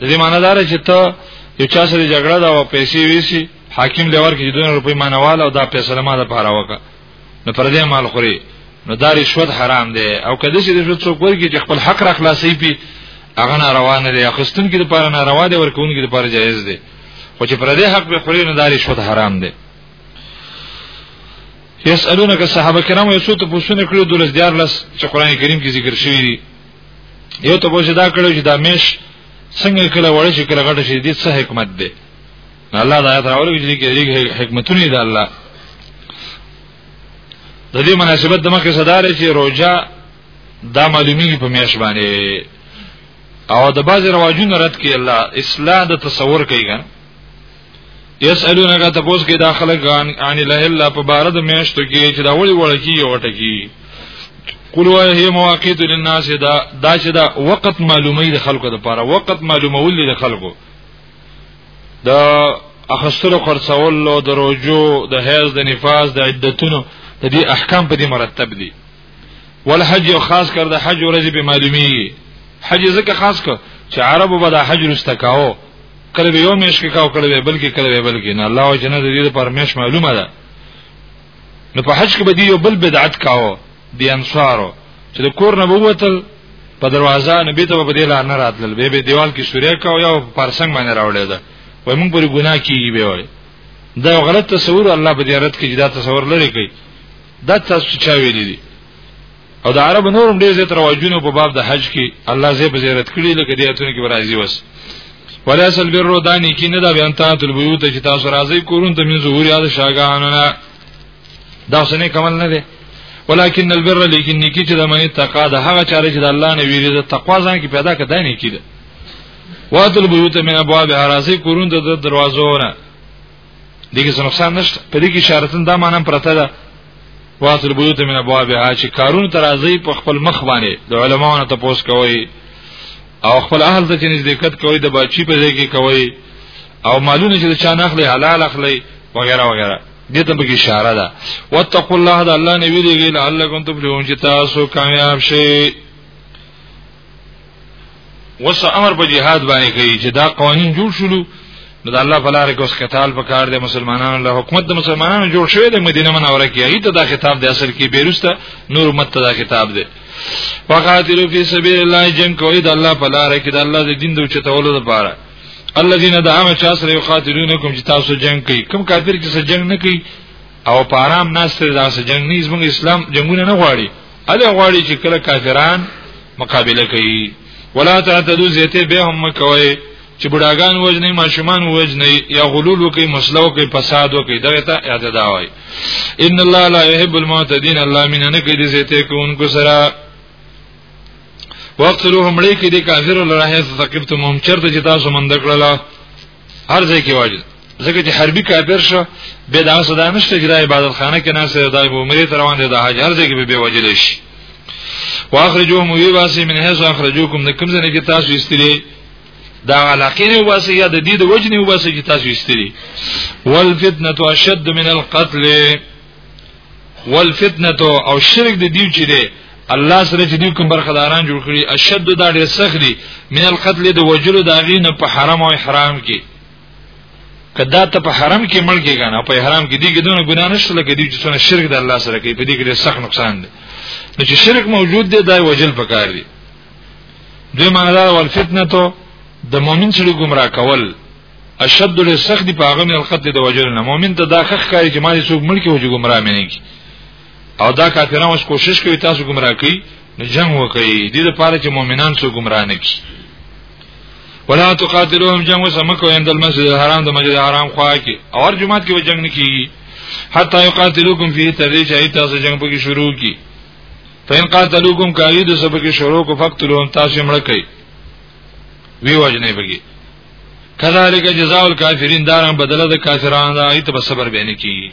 د دې معنی دار چې ته یو چا سره جګړه دا او پیسې ویسي حاکم لور کې دونه روپې مانواله او دا فیصله ما ده پاره وکړه نو پر دې مال خوري نو دا رشوت حرام دی او کله چې رشوت څوک ورګي چې خپل حق را خلاصي پی هغه نه روان دی اخستون کې لپاره نه روا دی ورکون کې لپاره جایز دی خو چې پر دې حق به خوري نو دا رشوت حرام دی یسالونک صحابه کرام یو څه ته پوښتنه کړو دولس دیار لس چې قران کریم کې ذکر شوی دی یو ته پوښتنه دا کړو چې دا مش څنګه کله وړ شي کله غټ شي دې څه حکمت دی الله دا آیات راوړي چې کې حکمتونه دي الله د دې مناسبت د مخه صدارې چې روزه دا معلومیږي په میاش باندې او د باز رواجونو رد کوي الله اصلاح د تصور کوي ګان یسالونک تاسو کې داخله غان ان له الله په بار د میاشتو کې چې دا وړي وړي کی یو ټکی قل وای هي مواقیت للناس دا دا چې دا وخت معلومه د خلکو لپاره وخت معلومه ول د خلکو د اخستلو خرڅولو د روجو د حیض د نفاس د عدتونو د دې احکام په دې مرتب دي ول حج او خاص کر د حج ورځ به معلومي حج زکه خاص کر چې عربو به د حج رستکاو کله به یو میش کې کاو کله به بلکې کله به بلکې نه الله او جنت دې پر میش معلومه ده نو په حج کې به دې یو بل بدعت کاو دی انصارو چې د کور نه ووتل په دروازه نبی ته په دې لار نه راتلل به به دیوال کې سوریا کا او یو پرسنګ باندې راوړل ده وای موږ پر ګناه کیږي به وای دا غلط تصور الله په دې رات کې دا تصور لري کوي دا تاسو چا ویل دي او د عرب نورم ډېر زیات رواجونو په باب د حج کې الله زې په زیارت کړی لکه دې اتونه کې راځي وس ولا سل بیرو دانی کې نه دا بیان ته تل بيوت چې تاسو راځي کورون ته من ظهور یاد شاګانونه دا سنې کمل نه دی ولكن البر لیکن نیکی چې د منی تقوا ده هغه چاره چې د الله نه ویری ده تقوا ځان کې پیدا کړه نه کیده واتل بیوت من ابواب حرازی کورون د دروازو نه دغه څه نقصان نشته په دې کې اشارتن دا معنی پرته ده واتل بیوت من ابواب ها چې کارون ترازی په خپل مخ باندې د علماونو ته پوس کوي او خپل اهل ته چې نزدېکت کوي د بچی په ځای کې کوي او مالونه چې چا نه اخلي حلال اخلي وغیرہ وغیرہ دې ته به اشاره ده واتقوا الله ده الله نه ویریږي لعلکم تفلحون چې تاسو کامیاب شئ وس امر په جهاد باندې کوي چې دا قوانين جوړ شول نو د الله په لار کې اوس قتال پکار دی مسلمانانو له حکومت د مسلمانانو جوړ شوی د مدینه منوره کې هی ته دا خطاب د اصل کې بیرسته نور امت ته دا خطاب دی وقاتلو فی سبیل الله جنگ کوي د الله په لار کې د الله د دین د چتولو لپاره الذين دعوا چا سره يقاتلونكم چې تاسو جنگ کوي کوم کافر چې سره جنگ نه کوي او په آرام ناس ته داسې جنگ نه زموږ اسلام جنگونه نه غواړي اله غواړي چې کله کافران مقابله کوي ولا تعتدوا زيته به هم کوي چې بډاګان وجنې ماشومان وجنې یا غلول وکي مسلو کې فساد وکي دغه ته اعتدا وای ان الله لا يحب المعتدين الله مين نه کوي دې زيته کوونکو سره وقتلوهم لای کې دي کافر لره هیڅ ثقفتم هم چرته چې تاسو مند کړل هر ځای کې واجب ځکه چې حربي کافر شو به دا صدا نشته چې د عبادت خانه کې نه سره دای په عمرې تر روان دي د حج هر ځای کې به وجل شي واخرجوهم وی واسي من هیڅ اخرجوکم د کوم ځای کې تاسو استری دا علاقه نه واسي یا د دې د وجنه واسي چې تاسو استری والفتنه اشد من القتل والفتنه او شرک د دیو چې دی الله سره چې دیو کوم برخداران جوړ کړي اشد دا ډېر سخت دي من القتل د وجلو دا غي نه په حرام او احرام کې کدا ته په حرام کې مړ کې غانا په احرام کې دیګه دونه ګنا نشته لکه دی چې څونه شرک د الله سره کوي په دې کې ډېر سخت نقصان دی نو چې شرک موجود دی دا وجل پکار دی دوی معنی دا والفتنه ته د مؤمن سره گمراه کول اشد له سخت دی په هغه مې الخط دی د وجل نه مؤمن ته دا خخ کاری چې ما دې څوک ملک وجو گمراه مې نه کی او دا کافرانو اوس کوشش کوي تاسو گمراه کوي نو جنگ وکړي دې لپاره چې مؤمنان څوک گمراه نه کی ولا تقاتلوهم جنگ وسمکو عند المسجد الحرام د مسجد الحرام خوا کې اور جمعات کې جنگ نه کیږي حتا یقاتلوکم فی تدې چې ایت تاسو جنگ پکې شروع کی فین قاتلوکم کاری د سبکه شروع کو فقتلون تاسو مړ کړي وی وجنه بګي کذالک جزاء الکافرین داران بدله د کافرانو دا ایت په صبر بیان کی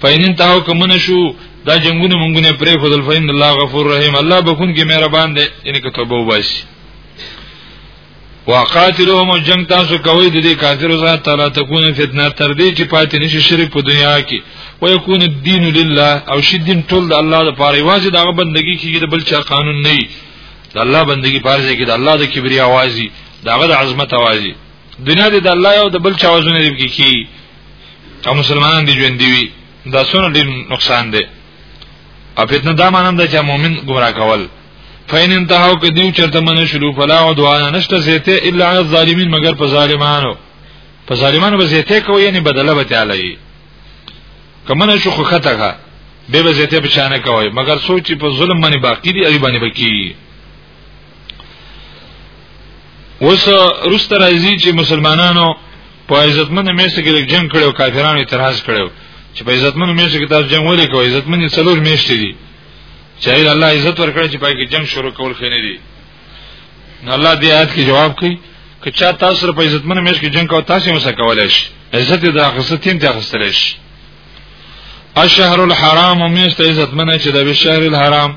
پاینن تاو کوم شو دا جنگونه مونږونه پرې خدل فین الله غفور رحیم الله بكون کې مهربان دی ان کې توبه وباسي وقاتلهم جنگ تاسو کوي د دې کافرو سره تعالی تكون فتنه تر دې چې پاتې نشي شرک په دنیا کې ويكون الدين لله او شي دین ټول د الله لپاره واځي دا بندگی کې د بل چا قانون نه دی د الله بندگی پارځي کې د الله د کبریا وازي داغه د عظمت اوازي دنیا دې د الله او د بل چا وزن دې کې کی چې مسلمانان دې ژوند دی دا سونه دې نقصان دی او فتنه دا مانم ده چې مؤمن گمراه کول فین انتهاو که دیو چرته من شلو فلا او دعا نشته زیته الا علی الظالمین مگر په ظالمانو په ظالمانو به زیته کوي یعنی بدله به تعالی کمن شو خو خطه کا به به زیته بچانه کوي مگر سوچ په ظلم باندې باقی دی ای باندې بکی اوس روسته راځي چې مسلمانانو په عزتمن میسه کې جنگ کړو کافرانو اعتراض کړو چې په عزتمن میسه کې تاسو جنگ ولې کوئ عزتمن څلور میشته دي چې الله عزت ورکړي چې پای کې جنگ شروع کول خنه دي نو الله دې آیت کې جواب کوي که چا تاسو سره په عزتمن میسه کې جنگ کوي تاسو یې مسه کولای شي عزت دې د اخستین ته اخستل شي الشهر الحرام میسته عزتمن چې د شهر الحرام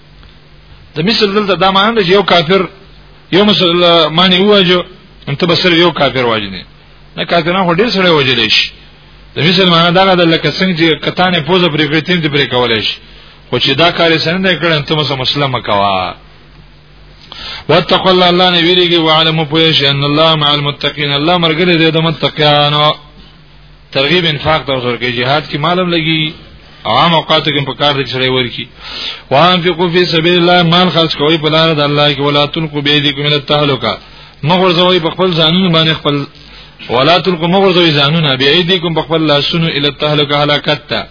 د مثل دلته دا معنی ده چې یو کافر یو مسلمان یواجو انت بسر یو کافر واجنه نه کافرانو هډیر سره وجلې شي د مثل معنی دا ده لکه څنګه چې کتانه پوزه پرې کړې تیم دې پرې کولای شي خو چې دا کار یې سره نه کړ انت مسلمان کوا واتقوا الله الله نه ویریږي وعلم پوهش ان الله مع المتقین الله مرګره دې د متقینو ترغیب انفاق ته ورسره کې jihad کې مالم لګي عام اوقاتو کې په کار دي چې ورکی وان فی قفی سبیل الله مال خرج کوي په لار د الله کې ولا تلقوا بيدکم الى التهلکه مغور زوی په خپل ځانونه باندې خپل ولا تلقوا مغور زوی ځانونه بيدکم په خپل لاسونو الى التهلکه هلاکت ته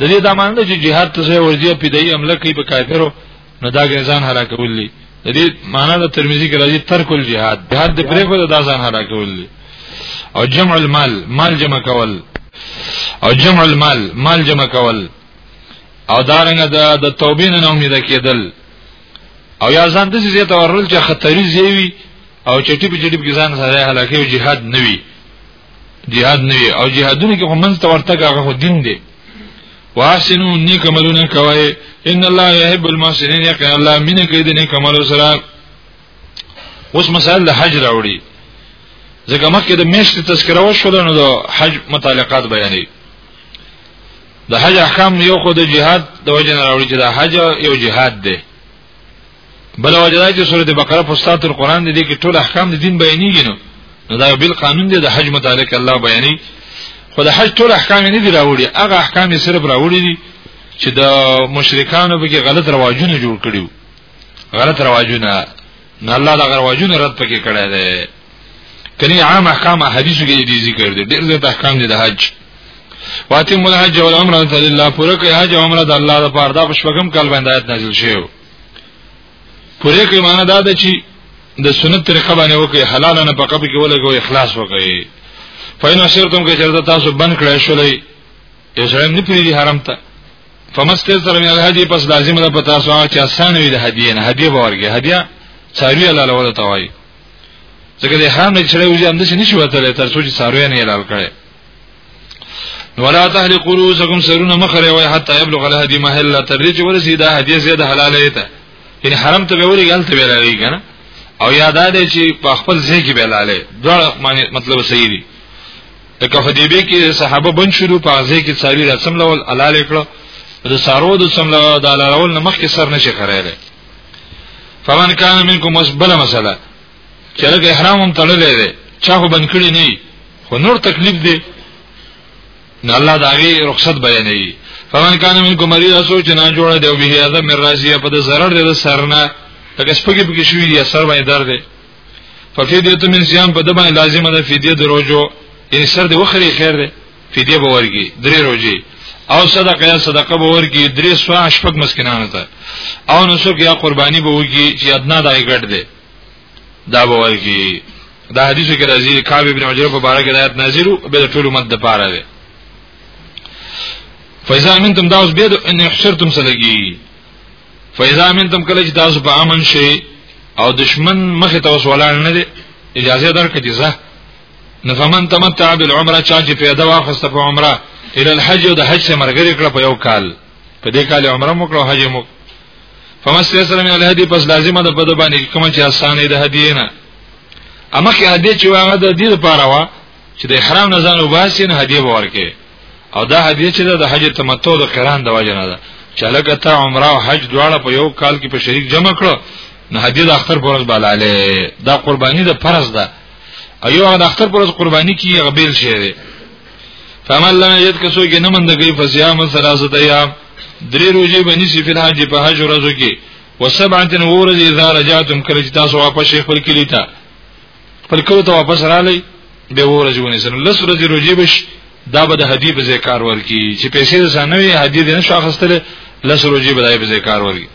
د دې د معنی چې jihad ته ورځي په دې عمل کې په کافرو نو دا ځان هلاکول دي د دې معنا د ترمذی کې راځي ترک الجهاد جهاد د پرې په دا ځان هلاکول دي او جمع المال مال جمع کول او جمع المال مال جمع کول او دارنګه د دا د توبې نه امید کېدل او یا ځان د زیه تورل چې خطرې زیوي او چټي په چټي کې ځان سره هلاکه او jihad نوي jihad نوي او jihadونه کې هم منځ تورتګه هغه دین دی واسنو نیک عملونه کوي ان الله يحب المحسنين یقین الله مینه کوي د نیک عملو سره اوس مسائل د حج راوړي ځکه مخکې د میشت تذکره وشول نو د حج متعلقات بیانې د حج احکام یو خو د جهاد د وجه نه راوړي چې د حج یو جهاد دی بل وجه دا چې سورته بقره په ساتر قران دې کې ټول احکام د دین بیانېږي نو نو دا بل قانون دی د حج متعلق الله بیانې خو د حج ټول احکام نه دي راوړي هغه احکام یې صرف راوړي دي چې د مشرکانو به غلط رواجونه جوړ کړیو غلط رواجونه نه الله دا رواجونه رد پکې کړی دی کني عام احکام حدیثو کې دي ذکر دي ډېر زیات احکام دي د حج واته مول حج او عمره ته الله پوره کوي حج او عمره د الله لپاره دا پښپغم کال باندې آیت نازل شوی پوره کوي معنی دا ده چې د سنت طریقه باندې وکي حلال نه پکې کې ولګو اخلاص وکي فین اشرتم کې چرته تاسو بند کړئ شولې یو سره نه پیری حرام ته فمسته سره من الهدی پس لازم ده پتا سو چې آسان وي د هدیه نه هدیه باورګه هدیه څاروی الله له ولا توای ځکه د حرام نه چړې وځي هم د شي نشي وتلې تر څو چې ساروی نه حلال کړي ولا تحلقوا رؤوسكم سرون مخره وي حتى يبلغ الهدي محل تر دې چې ورسي دا هدي زیاده حلاله ده یعنی حرام ته به وري غلط به راغی کنه او یاد ده چې په خپل ځای کې بلاله دا معنی مطلب صحیح دی د کفدیبه کې صحابه بن شروع په ځای کې ساری رسم لول حلال کړو د سارو د سم لول د حلالول نه مخکې سر نشي خړایله فمن کان منکم بل مسله چې لکه احرام هم تړلې ده چا خو بند کړی نه خو نور تکلیف دی نو الله دا غي رخصت بیانوي فمن کان منکم مریض اسو چې نه جوړه دی او به هذا من راسیه په ضرر دی سرنا لکه سپګي پکې شوی دی سر باندې درد دی ففیدیه من صيام په دبا لازمه ده فدیه دروجو یعنی سر دی وخري خیر دی فدیه به ورګي درې روزي او صدقه یا صدقه به ورګي درې سوا شپږ مسکینانو ته او نسوک یا قرباني به وږي چې ادنا دای ګټ دی دا به ورګي دا حدیثو کې راځي کعب ابن عجره په باره کې آیات نازل او به ټول امت د پاره دی فاذا منتم دا اوس به ان احشرتم سلګي فاذا منتم کله چې تاسو په امن شي او دشمن مخه تاسو ولان نه دي اجازه درکړي ځه نفمن تمتع بالعمره چا چې پیدا واخست په عمره الى الحج او د حج سره مرګري کړ په یو کال په دې کال عمره مو کړو حج مو فمسته سره من الهدی پس لازمه ده په د باندې کوم چې اسانه ده هدیه اما کې هدیه چې هغه د دې لپاره وا چې د احرام نه ځان وباسي نه هدیه ورکه او دا هدیه چې د حج تمتع د قران د وجه نه ده چې لکه ته عمره او حج دواړه په یو کال کې په شریک جمع کړو نه هدیه د اختر پرز بالاله دا قرباني د فرض ده ایو هغه د اختر پر قرباني کی هغه بیل شي دی فمن لم یجد کسو کې نه مند کوي فصيام ثلاثه ایام درې روزي بني سي فل حج په حج ورځو کې وسبعه ورځ اذا رجعتم کله چې تاسو واپس شي خپل کلی ته خپل کلی ته واپس رالی به ورځ ونی سره لس ورځې روزي بش دا به د هدی په ذکر ورکی چې پیسې د سنوي هدی د نشو اخستل لس روزي به د ذکر ورکی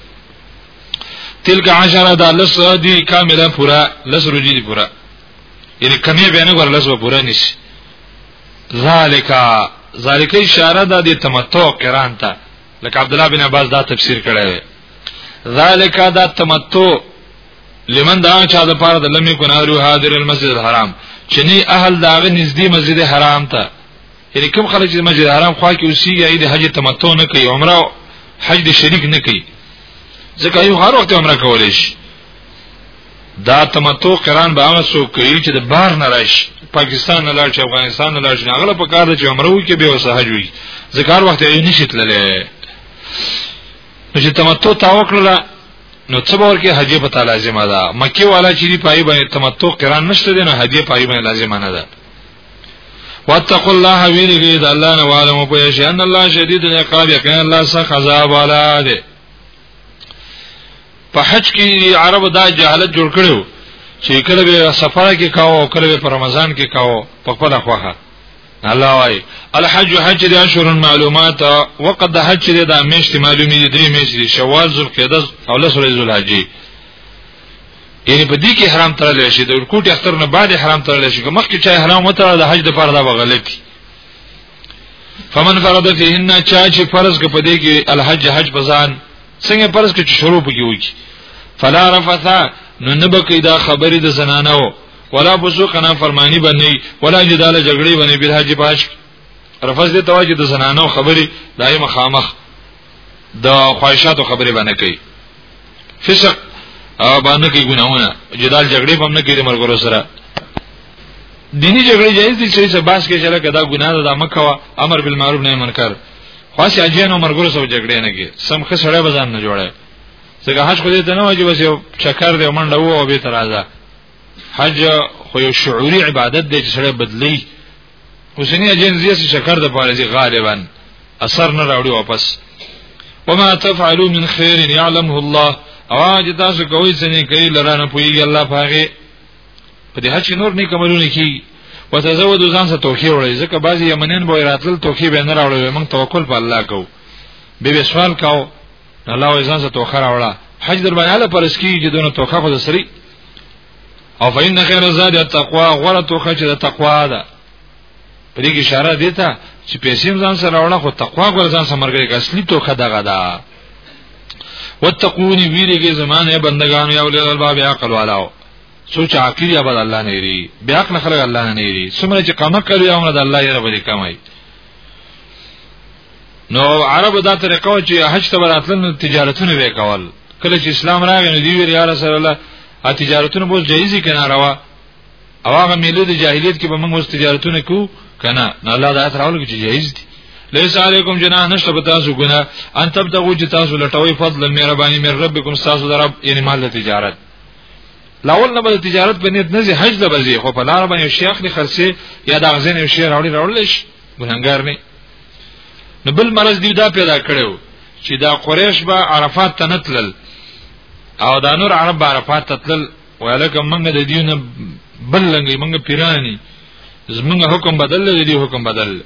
تلک عشره دا لس دی کامله پورا لس روجی دی پورا یعنی کمی بیانه ور لس و پورا نیسی ذالکا ذالکا اشاره دا دی تمتع کران تا لکه عبدالله بن عباس دا تفسیر کړی دی ذالکا دا تمتع لمن دا چا د پاره د لمی کو نارو حاضر المسجد الحرام چې نه اهل داغه نږدې مسجد حرام ته یعنی کوم خلک چې مسجد حرام خوا کې اوسېږي اې د حج تمتع نه کوي عمره حج د شریک نه کوي ځکه یو هر وخت عمره کولای شي دا تمتع قران به هغه څوک کوي چې د بار نه راشي پاکستان نه لاړ شي افغانستان نه لاړ شي هغه په کار د چې عمره وکړي به وسه حج وي ځکه هر وخت یې نشي تللی نو چې تمتع تا وکړه نو څه باور کې حج په تعالی لازمه ده مکه والا چې دی پای باندې تمتع قران نشته دی نو حج پای باندې لازمه نه ده واتقوا الله ویریږي د الله نه واله مو پوه شي ان الله شدید العقاب یقین الله سخت عذاب والا دی په حج کې عرب دا جهالت جوړ کړو چې کله به سفر کې کاو کله به په رمضان کې کاو په خپل خوخه الله وايي الحج حج د اشهر معلومات وقد حج د میشت معلومي دي درې میشت شوال ذوالقعده او لسره ذوالحجې یعنی په دې کې احرام تړل شي د ورکوټي اختر نه بعد احرام تړل شي مخکې چې احرام وته د حج د فرض بغلتی فمن فرض فيهن چا چې فرض ک په دې کې الحج حج بزان څنګه فرض ک چې شروع پکې وږي فلا رفثا نو نبکې دا خبرې د زنانو ولا بزوق نه فرمانی بنئ ولا جدال جګړې بنئ بل حج پاش رفث دې تواجد د زنانو خبرې دایمه خامخ د خواهشاتو خبرې باندې کوي فسق او باندې کې ګناونه جدال جګړې په منځ کې د مرګ سره دینی جګړې جایز دي چې څه باس کې چې لکه دا ګناه ده دا مکه وا امر بالمعروف نهي منکر خاص اجین او مرګ سره جګړې نه کې سم خه سره بزان نه جوړه څنګه حج خو دې ته نه واجب بس یو چکر دی منډه وو او به ترازه حج خو یو شعوري عبادت دی چې سره بدلی اوسنی اجنزیه څه چکر د پاره دي غالبا اثر نه راوړي واپس وما تفعلوا من خير يعلمه الله او اج تاسو کوی څنګه کوي لرانه پوي الله پاغه په دې هڅه نور نه کومونه کی وتزود ځان سره توخی وړي ځکه بعضی یمنین به راتل توخی به نه راوړي موږ توکل په الله کو به به سوال کاو الله ځان سره توخه راوړه حج در باندې له پرسکی چې دونه توخه خو سری او فإن خير الزاد التقوى غره توخه چې د تقوا ده پرې کې اشاره دی ته چې پیسې ځان سره وړه خو تقوا ګور ځان سره مرګي اصلي توخه دغه ده وتقوني ویریږي زمانه بندگانو یا اولل الباب عقل والاو سوچ عقیل یا بد الله نه ری بیا عقل خلق الله نه ری سمره چې قامه کوي او د الله یې رب دې کمای نو عرب دا طریقه چې حج ته براتل تجارتونه وکول کله چې اسلام راغی نو دی ویل یا رسول الله ا تجارتونه بوز جایزي کنه روا او هغه ملي د جاهلیت کې به موږ اوس تجارتونه کو کنه نه الله دا تر اول کې جایز دي لیس علیکم جناح نشته په تاسو ګنا ان تب دغه چې تاسو لټوي فضل مهرباني مې ربکم تاسو درب یعنی مال تجارت لاول نه به تجارت په نیت نه زی حج له بزی خو په لار باندې شیخ نه خرڅي یا د غزین یو شیر راوړي راوړل شي ګناګار نه نو بل مرز دی دا پیدا کړو چې دا قریش به عرفات ته نتلل او دا نور عرب عرفات تتل ویلکه منګه د دیونه بل لنګي منګه پیرانی زمونږ حکم بدل دی دی حکم بدل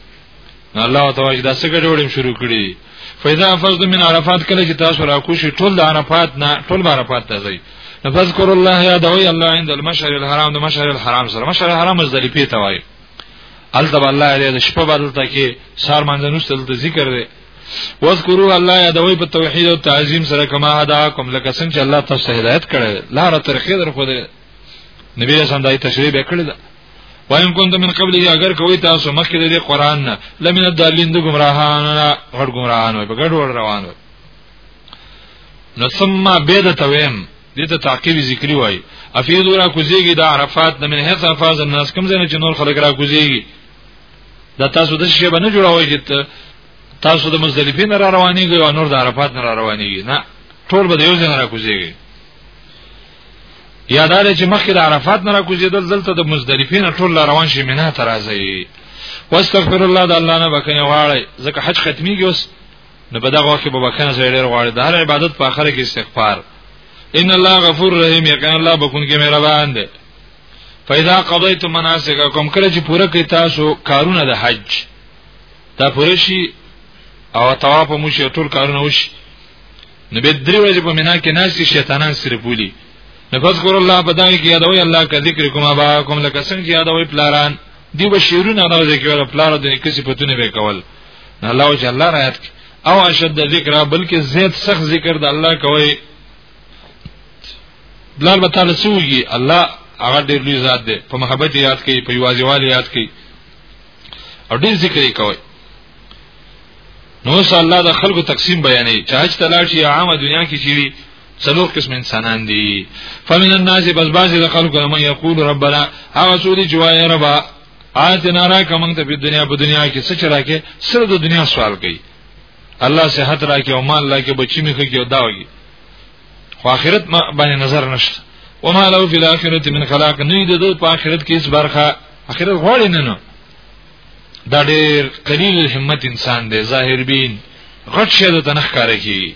الله تعالی دا څنګه جوړیم شروع کړي فاذا فرض من عرفات کله چې تاسو را کوشي ټول د عرفات نه ټول عرفات ته ځي فذكر الله يا دوي الله عند المشعر الحرام د مشعر الحرام سره مشعر الحرام مزدلفه ته وایي الته الله دې شپه بدلته کې سار مانځنوستل ته ذکر دی واذکروا الله یادوي په توحید او تعظیم سره کما هداکم لکه څنګه چې الله تاسو ته هدایت کړی لار ترخه در خو دې نبی رسول الله تشریح وکړی دا وایم کوم من قبل یا اگر کوي تاسو مخکې د قران نه لمن الدالین د گمراهان نه غړ گمراهان وي په ګډ وړ روان وي نو ثم بيد تویم دې ته تعقیب ذکری وای افیذ را کوزیږي د عرفات نه من هڅه فاز الناس کوم ځای نه چې نور خلک را کوزیږي دا تاسو د شی باندې جوړوي چې تاسو د مزدلفې نه را روانېږئ او نور د عرفات نه را روانېږئ نه ټول به یو ځای نه راکوزيږي یادار چې مخکې د عرفات نه راکوزیدل دلته د مزدلفې نه ټول روان شي مینا ته راځي واستغفر الله د الله نه بکنه غواړي ځکه حج ختميږي اوس نو په دغه وخت کې به بکنه سره ډېر غواړي د هر عبادت په اخر کې استغفار ان الله غفور رحیم یقینا الله بخون کې مهربان دی فاذا قضيتم مناسککم کله چې پوره کوي تاسو کارونه د حج دا پوره شي او طواف مو شي ټول کارونه وشي نو به درې ورځې په مینا کې ناشې شیطانان سره پولی نفذكر الله بدای کې یادوي الله کا ذکر کوم ابا کوم لکه څنګه یادوي پلاران دی بشیرونه دا ذکر ولا پلار د کسي پتونه به کول الله او جل راحت او اشد ذکر بلکې زید سخت ذکر د الله کوي بلال به تعالی سوږي الله هغه ډېر لوی ذات دی په محبت یاد کوي په یوازیوالي یاد کوي او ډېر ذکر یې کوي نو صلی الله د خلکو تقسیم بیانې چې حج تلاشي عامه دنیا کې شي څلور قسم انسانان دي فمن الناس بس بعض د خلکو من یقول ربنا هغه سوري جوای ربا آتنا را کوم ته په دنیا په دنیا کې څه چرکه سره د دنیا سوال کوي الله صحت راکې او مال راکې بچی مې خو کې او داوي خو اخرت ما باندې نظر نشته وما له فی الاخرته من خلاق نه دې د په اخرت کې هیڅ برخه اخرت غواړي نه نو دا ډېر قلیل همت انسان دی ظاهر بین غټ شه د تنخ کار کی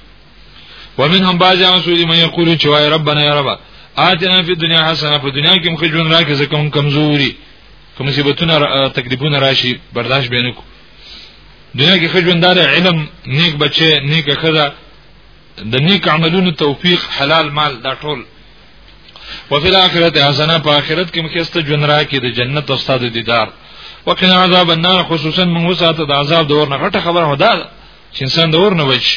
ومنهم بعض مسعود من یقول چې وای ربنا یا رب آتنا فی الدنیا حسنه په دنیا کې مخ ژوند راکې زکه کوم کمزوري کوم مصیبتونه تکلیفونه راشي برداشت بینکو دنیا کې خجوندار علم نیک بچي نیک خدا د نیک عملونو توفیق حلال مال دا ټول وفي الاخرت حسنه په اخرت کې مخسته جون را کې د جنت استاد دیدار وکنا عذاب النار خصوصا من وساته د عذاب دور نه غټه خبره هدا چې انسان دور نه وچ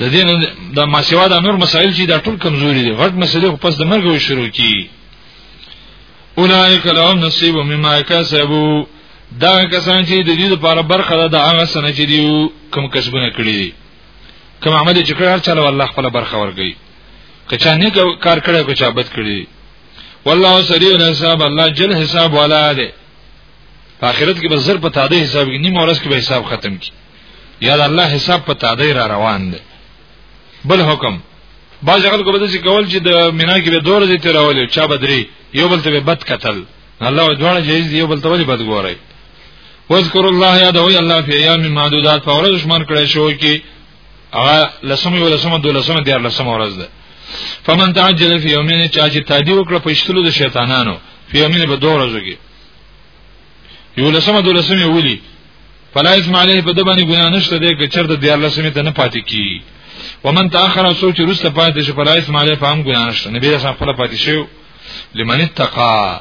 د دین د ماسیوا د نور مسائل چې دا ټول کمزوري دي غټ مسلې خو پس د مرګ وي شروع کی اولائک لهم نصیب مما کسبوا دا کسان چې د دې لپاره برخه ده د هغه سنه چې دیو کم کسبونه کړی دي کوم عمل چې کړی هر چاله الله خپل برخه ورګي کچا نه کار کړی کچا بد کړی والله سریع الحساب الله جل حساب والا دی په آخرت کې به زر په تاده حساب کې نیم ورځ کې به حساب ختم کی یا د الله حساب په تاده را روان دی بل حکم باز خلکو به داسې کول چې د مینا کې به دوه ورځې تیرولې چا بدري یو بل ته به بد قتل الله او دواړه جایز دی بل ته ولې بد ګورای واذکر الله یادوی الله فی ایام معدودات فورز شمار کړی شو کی هغه لسمه ولسمه دولسمه دیار لسمه ورځ ده فمن تعجل فی یومین چا چې تادی وکړه په شتلو د شیطانانو فی یومین په دوه ورځو کې یو لسمه دولسمه ولی فلا اسم علیه په دبانی ګناه نشته دی که چرته دیار لسمه ته نه پاتې کی ومن تاخر سوچ رسته پاتې شي فلا اسم علیه فهم ګناه نشته نبی رسول الله پاتې شو لمن اتقا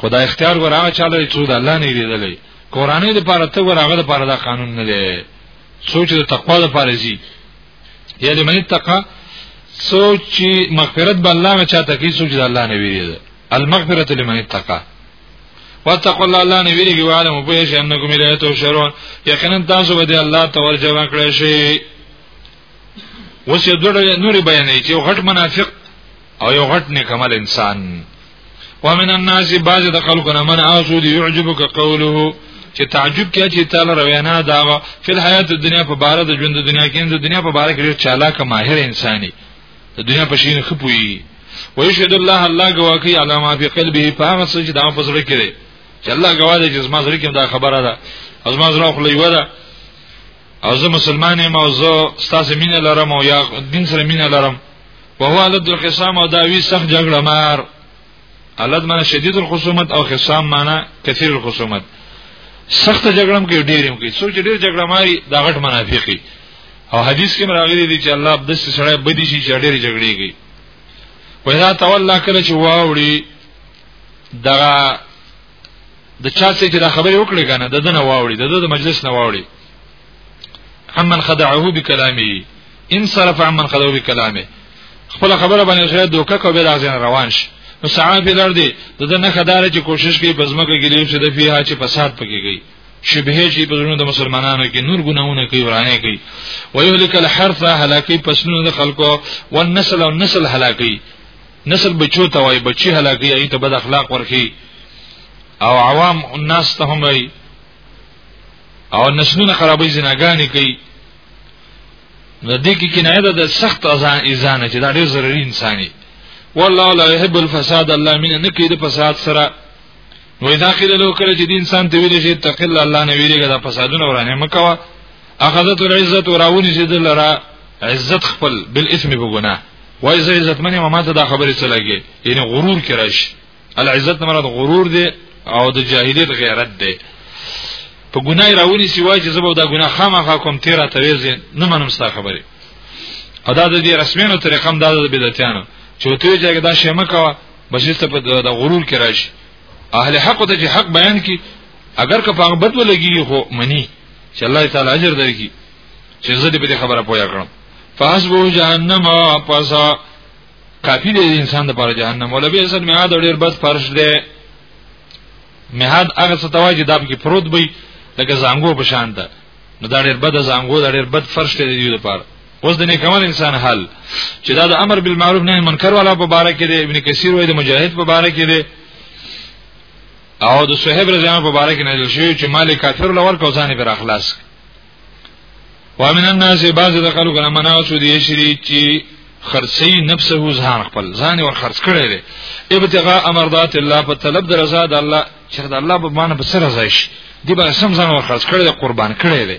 خدای اختیار ور هغه چاله چې د الله نه لیدلې قرانه د پاره ته ور هغه د پاره دا قانون نه دی سوچ د تقوا د پاره زی یا لمن اتقا سوچ مغفرت به الله چاته کی سوچ د الله نه ویریده المغفرة لمن اتقى واتقوا الله الله نه ویریږي وعلم په شي انکم الیه تشرون یقینا تاسو به دی الله ته ورجوه کړئ شي وسې دوړې نوري بیانې چې غټ منافق او یو غټ نیکمل انسان ومن الناس بعض د خلکو نه من اعوذ يعجبك قوله چې تعجب کیا چې تعالی روینا دا په حیات دنیا په بار د ژوند دنیا کې د دنیا په بار کې ډیر چالاک ماهر انساني د دنیا په شین خپوي ويشهد الله الله گواکي علامه په قلبه په هغه څه چې دا په سره کې چې الله گواه دې چې زما زړه کې دا خبره ده از ما زړه خو لیوه ده او زه مسلمان یم او زه ستاسو مینه لرم او یا دین سره مینه لرم وهو الد الخصام او دا وی سخت جګړه مار الد معنی شدید الخصومت او خصام معنی کثیر الخصومت سخت جګړه کوي ډیرم کوي څو چې ډیر جګړه ماري دا غټ منافقي او حدیث کې راغلي دي چې الله عبد سره بدی شي چې ډیر جګړه کوي وإذا تولى کله چې واوړي دغه د چا چې دا خبرې وکړې کنه د دنه واوړي د د مجلس نه واوړي امن خدعه بکلامه ان صرف عمن خدعه بکلامه خپل خبره باندې غیر دوکه کو به راځي روان شي نو صحابه لړ دی د دنه خداره چې کوشش کوي بزمکه کې لیم چې د فیها چې فساد پکې گئی شبهه چې په زړونو د مسلمانانو کې نور ګناونه کوي ورانه کوي ويهلك الحرث هلاکي پسونو د خلکو والنسل او نسل هلاکي نسل بچو ته وای بچی هلاکی ای ته بد اخلاق ورخی او عوام الناس ته هم وای او نسلونه خرابې زناګانی کوي نو دې کې کنایه ده د سخت ازان ایزان چې دا ډېر ضروري انساني والله لا يحب الفساد الله من نه کې د فساد سره نو اذا قيل له کړه چې دین انسان ته ویل شي تقل الله نه ویریږي دا فسادونه ورانه مکوا اخذت العزت وراونی چې دلرا عزت خپل بل اسم په ګناه وای زه عزت منه ما ته دا خبره څه لګي یعنی غرور کې راشي العزت مراد غرور دی او د جاهلیت غیرت دی په ګناه راونی سی وای چې زبو دا ګناه خامخا کوم تیرا تویز نه منم ستا خبره ادا د دې رسمینو طریقم دا د بدعتانو چې ته چې دا شیمه کوا بشیسته په د غرور کې راشي اهل حق ته چې حق بیان کی اگر که په هغه بد ولګي خو منی چې الله تعالی اجر درکړي چې زه دې په دې خبره پوهه کړم فاسبو جهنم پس کافی دی انسان د پر جهنم ولا به سن میاد ډیر بد فرش دی میاد هغه ستوای چې داب کې پروت وي لکه زنګو په شان ده نو دا ډیر بد زنګو دا ډیر بد فرش دی دی لپاره اوس د نیکمل انسان حال چې دا د امر بالمعروف نهي منکر والا په باره کې دی ابن کثیر وایي د مجاهد په باره کې دی او د صہیب رضی الله په باره کې نازل شوی چې مال کافر لور کو ځان پر اخلاص ومن الناس بعض د خلکو نه مناو شو دي شری چې خرڅي نفسه ځان خپل ځان ور خرڅ کړي دي ابتغاء امرضات الله په طلب د رضا د الله چې د الله په معنی به سره ځای شي دی به سم ځان ور خرڅ کړي قربان کړي دي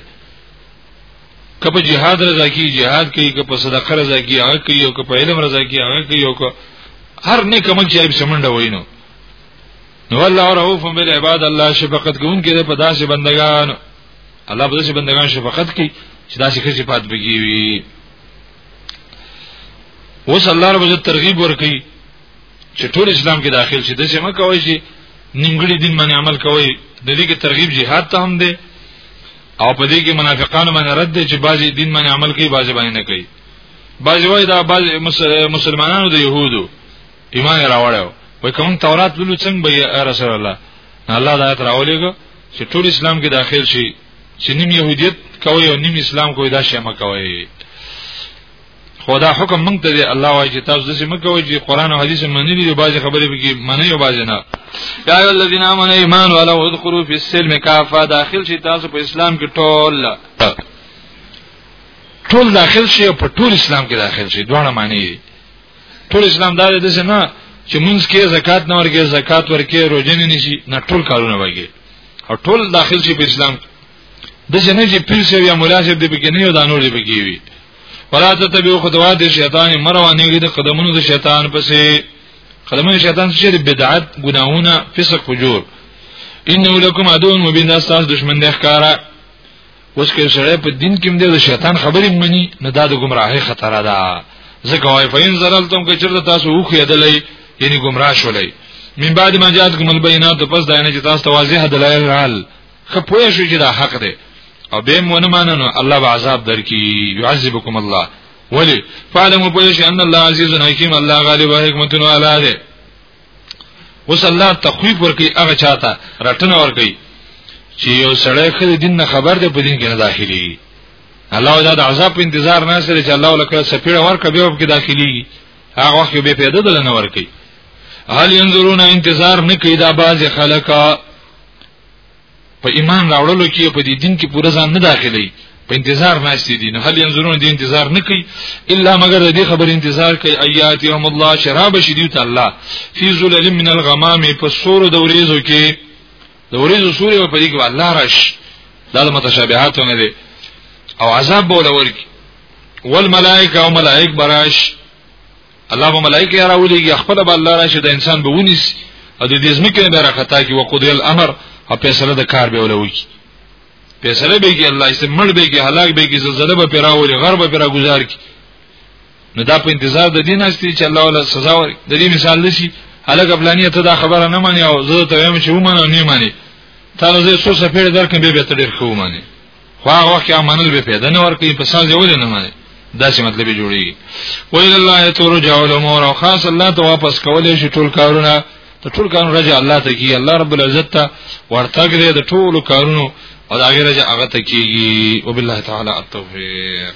کپه jihad رضا کی jihad کوي کپه صدقه رضا کی هغه کوي او کپه علم رضا کی هغه کوي او هر نیک عمل چې ایب سمنده وینو نو الله رؤوف بالعباد الله شفقت کوونکی دی په داسې بندگانو الله په دې بندگان شفقت کوي چې داسې ښه صفات بږي وي اوس الله رب عزت ترغیب ورکړي چې ټول اسلام کې داخل شي د څه ما کوي چې نیمګړي دین باندې عمل کوي د دې کې ترغیب jihad ته هم دی او په دې کې منافقانو باندې رد دی چې بعضي دین باندې عمل کوي بعضي باندې نه کوي بعضي وایي دا بعضي مسلمانانو د يهودو ایمان راوړل وای کوم تورات لولو څنګه به رسول الله الله دا تراولېګو چې ټول اسلام کې داخل شي چې نیم يهودیت کوي او نیم اسلام کوي دا شی ما کوي خدا حکم مونږ ته دی الله وايي چې تاسو د سیمه کوي چې قران او حديث منلي دي بعضي خبرې به کې منې او بعضي نه یا ای الذین آمنوا ایمان ولا ادخلوا فی السلم کافه داخل شي تاسو په اسلام کې ټول ټول داخل شي او په ټول اسلام کې داخل شي دوه معنی ټول اسلام دا دی چې نه چې مونږ کې زکات نه ورکې زکات ورکې روزه نه نشي نه ټول کارونه وایي او ټول داخل شي په اسلام د جنې چې پیر شه یا مولا شه دې پکې نه یو دانو دې پکې وي ولا تتبعوا خطوات الشیطان مروانه دې قدمونو د شیطان پسې قدمونو شیطان چې بدعت ګناهونه فسق فجور انه لكم عدو مبين استاذ دشمن د ښکارا اوس کې سره په دین کې مده شیطان خبرې مني نه دا د گمراهۍ خطر ده ځکه وای فین زرلتم کې چرته تاسو وو خېدلې یعنی گمراه شولې من بعد ما جاتکم البینات پس دا نه چې تاسو ته واضح دلایل رال خپوی شو چې دا حق دی او به مونږ ماننو الله به عذاب درکې يعذبكم الله ولی فعلم پوه شي ان الله عزیز حکیم الله غالب حکمت والا دی اوس الله تخویف ورکی هغه چاته رټنه ورکی چې یو سړی خل دین نه خبر دی په دین کې نه داخلي الله دا د عذاب په انتظار نه سره چې الله ولکه سپیړه ورکه به په کې داخلي هغه وخت به پیدا دل نه ورکی هل ينظرون انتظار نه کوي دا باز خلکا په ایمان راوړلو کې په دې دین کې پوره ځان نه داخلي په انتظار ناشته دي نه هل ينظرون دي انتظار نه کوي الا مگر دې خبر انتظار کوي ايات يوم الله شراب شديد الله في ظلل من الغمام په سور د وريزو کې د وريزو سوري په دې کې الله راش دا د متشابهات نه دي او عذاب بوله ورکی والملائکه او ملائک براش الله به ملائکه راولېږي خپل به الله راشي د انسان به ونیس او د دې ځمکې به راختا کی وقضی الامر او فیصله د کار به ولوي فیصله به کی الله یې مړ به کی هلاک به کی زلزلہ به پیراولي غرب به پیرا گزار کی نو دا په انتظار د دین است چې الله ولا سزا ورکړي د دې مثال لسی هلک افلانی ته دا خبره نه مانی او زه ته وایم چې ومنه نه مانی تا له زه څو سفیر درکم به به تدیر خو مانی خو هغه وخت کې منل به پیدا نه ورکوي په ساز یې ولې نه مني دا چې مطلب جوړیږي ویل الله ترجع الامور او خاص الله ته واپس کولې شي ټول کارونه ته ټول کارونه رجع الله ته کی الله رب العزت ته ورتګ دې د ټول کارونو او دا غیره هغه ته کیږي وبالله تعالی التوفیق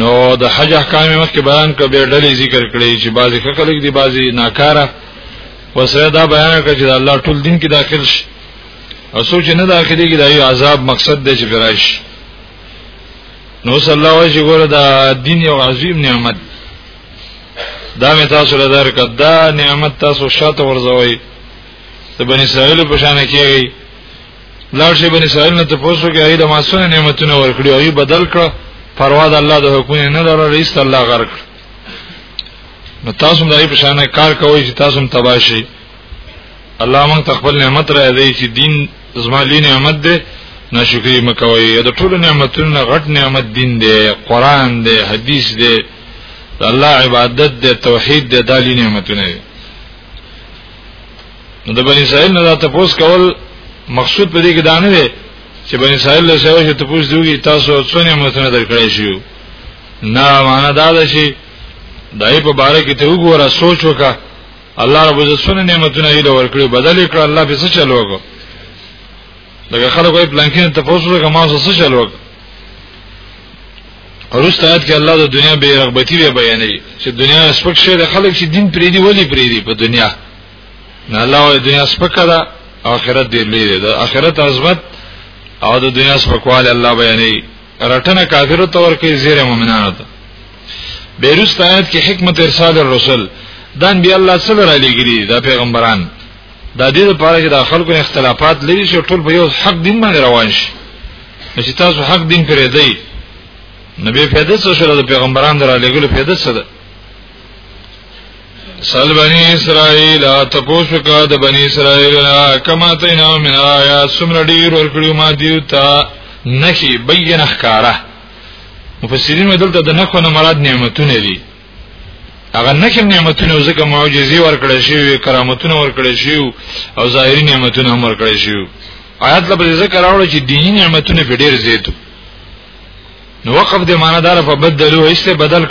نو د حج احکام مخکې بیان کړ به ډلې ذکر کړې چې بعضی خلک دي بعضی ناکاره وسره دا بیان کړ چې الله ټول دین کې داخل شي او سوچ نه داخلي کې دایو عذاب مقصد دی چې فرایش نو صلی الله علیه وسلم دا دین یو عظیم نعمت دا می تاسو له درکه دا نعمت تاسو شاته ورځوي ته بنی اسرائیل په شان کې لاړ شي بني اسرائیل نه تاسو کې هغه د ماسونه نعمتونه ورکړي هغه بدل کړ پروا د الله د حکم نه لره رئیس الله غرق نو تاسو دای په شان کار کوئ چې تاسو تباشي الله مونږ تخپل نعمت را دی چې دین زمالي نعمت دی ناشکری مکوي دا ټول نعمتونه غټ نعمت دین دی قران دی حدیث دی الله عبادت دی توحید دی دالی نعمتونه دی نو د بنی اسرائیل نه تاسو کول مقصود په دې کې دانه دی چې بنی اسرائیل له سره چې تاسو دوی تاسو څونه متنه درکړی شو نه معنا دا ده چې دای په باره کې ته وګوره سوچ وکړه الله رب عزت څونه نعمتونه یې ورکړي بدل کړ الله به څه چلو وکړي دغه خلک وایي پلانکین ته پوسو لکه ما څه چلو وکړي ورسته آیات کې الله د دنیا بے رغبتی به بیانوي چې دنیا سپک شه د خلک چې دین پریدي ولی پریدي په دنیا نه الله او دنیا سپکه ده آخرت دې لوی ده د آخرت عظمت او د دنیا سپکواله الله بیانې رټنه کافر ته ورکه زیره مؤمنانو ته بیرست آیات کې حکمت ارسال الرسل دان بیا الله صلی الله علیه ګری دا پیغمبران دا دې لپاره چې د خلکو اختلافات لري چې ټول په یو حق دین باندې روان شي چې تاسو حق دین پرې دی نبی پیدا څه شو د پیغمبران درا لګلو پیدا څه ده سل بنی اسرائیل تپوس وکا د بنی اسرائیل کما تینا من آیات سمر ډیر ورکړو ما دیو تا نخی بین احکاره مفسرین دلته د نخو نه مراد نعمتونه دي هغه نخی نعمتونه ځکه معجزې ورکړې شي کرامتونه ورکړې شي او ظاهري نعمتونه هم ورکړې شي آیات لپاره ذکر راوړل چې دینی نعمتونه په ډیر زیاتو نو وقف د معنادار په بدلو ایسته بدل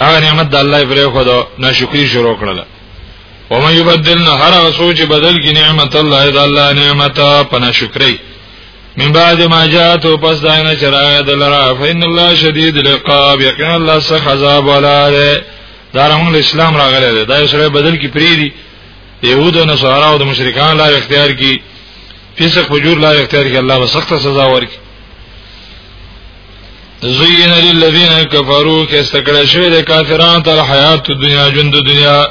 هغه نعمت د الله پرې خو دا ناشکری شروع کړل او مې بدل نه هر هغه سوچ بدل کی نعمت الله د الله نعمت په ناشکری من بعد ما جاءته پس داینه چرای دلرا فین الله شدید العقاب یقین الله سخ عذاب ولا ده دارمون اسلام راغله ده دا سره بدل کی پری دی يهود او نصارا او د مشرکان لا اختیار کی فسق فجور لا اختیار کې الله وسخت سزا ورکړي زین للذین کفروا کستکړه شوی د کافرانو تر حیات دنیا ژوند دنیا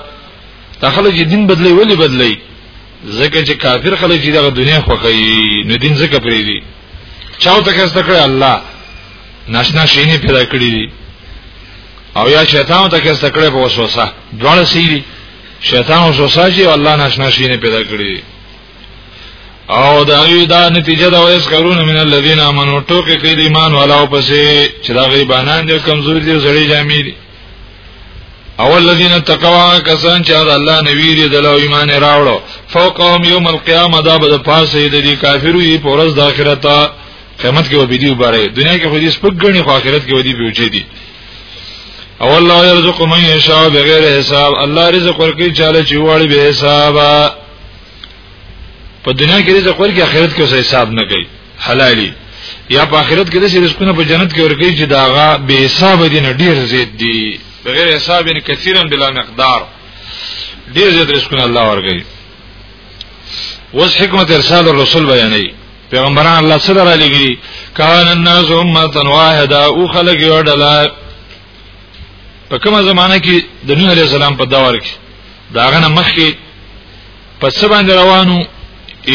تخلق دین بدلی ولی بدلی زکه چې کافر خلک چې دغه دنیا خوخی نو دین زکه پری دی چاو ته کستکړه الله ناشنا شینه پیدا کړی دی او یا شیطان ته کستکړه په وسوسه دواړه سیری شیطان وسوسه چې الله ناشنا شینه پیدا کړی دی او دا وی دا نتیجه دا ویس کرون من الذين امنوا ټوکې کې دی ایمان والاو پسې چې دا غیبانان دي کمزوري دي زړې جامې دي او الذين تقوا کسان چې دا الله نبی دی د لو ایمان راوړو فوقهم يوم القيامه دا به پاسې دي کافرو یې پورز د اخرت قیامت کې وبې دی وباره دنیا کې خو دې سپک غني خو اخرت کې ودی بوجي دي او الله يرزق من يشاء بغیر حساب الله رزق ورکړي چاله چې وړي به حسابه په دنیا کې رزق ورکړي آخرت کې اوس حساب نه کوي حلالي یا په آخرت کې د رزقونه په جنت کې ورکړي چې داغه به حساب دي نه ډیر زیات دي بغیر حساب نه کثیرا بلا مقدار ډیر زیات رزقونه الله ورکړي وس حکمت ارسال الرسول بیانې پیغمبران الله صلی الله علیه وسلم کان الناس امه واحده او خلق یو ډله په کومه زمانہ کې د نوح عليه السلام په دور کې داغه نه مخکې په څه باندې روانو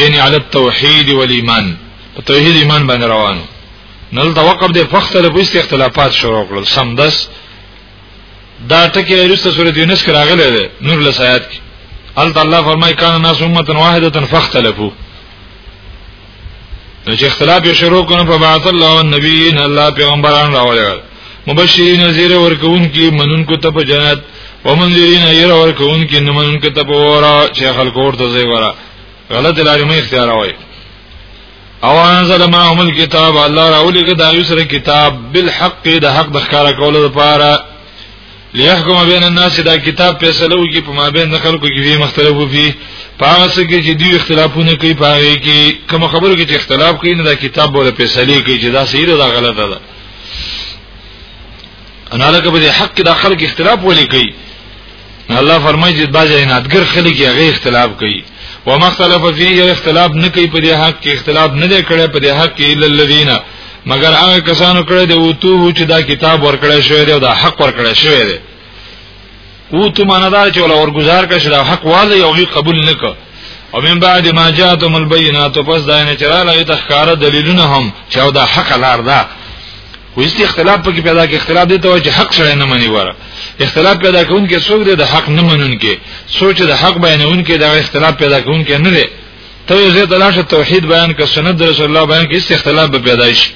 یعنی علی التوحید والایمان په توحید ایمان باندې روانو نو دا وقب د فخت له بوست اختلافات شروع کړل سمدس دا ټکی رسته سورۃ یونس کې راغلی دی نور لسایات کې الله فرمای کان ناس امه واحده فاختلفوا نو چې اختلاف یې شروع کړو په بعث الله النبیین الله پیغمبران راولېږل مبشرین زیر ورکون کی منون کو ته په جنت ومنذرین ایر ورکون کی نه منون کو ته په ورا چې خلق ورته ځای ورا غلط لارې مې اختیار وای او انزل ما هم الكتاب الله راولې کې دا یو سره کتاب بالحق د حق د ښکارا کولو لپاره ليحكم بين الناس دا کتاب فیصله وکي په مابین د خلکو کې وی مختلفو فی پاس کې چې دی اختلافونه کوي پاره کې کوم خبرو کې چې اختلاف کوي نو دا کتاب بوله فیصله کوي چې دا صحیح ده غلطه ده انا لکه به حق د خلک اختلاف ولي کوي الله فرمایي چې بعض عنادګر خلک یې غي اختلاف کوي ومختلف فيه اختلاف نه کوي په دې حق کې اختلاف نه دی کړی په دې حق کې الا الذين مګر هغه کسانو کړه دی او تو چې دا کتاب ورکړی شوی دی او دا حق ورکړی شوی دی او تو ماندار چې ولا ورګزار کړي چې دا حق والی یو غي قبول نکړه او من بعد ما جاءتهم البينات پس دا نه چراله تخکاره دلیلونه هم چې دا حق لار ده خو هیڅ اختلاف پکې پیدا کې اختلاف دي ته چې حق سره نه مني وره اختلاف پیدا کون کې څوک دې د حق نه منون کې سوچ د حق بیانون کې دا اختلاف پیدا کون کې نه لري ته یو ځای ته لاشه توحید بیان که سنت رسول الله بیان کې اختلاف به پیدا شي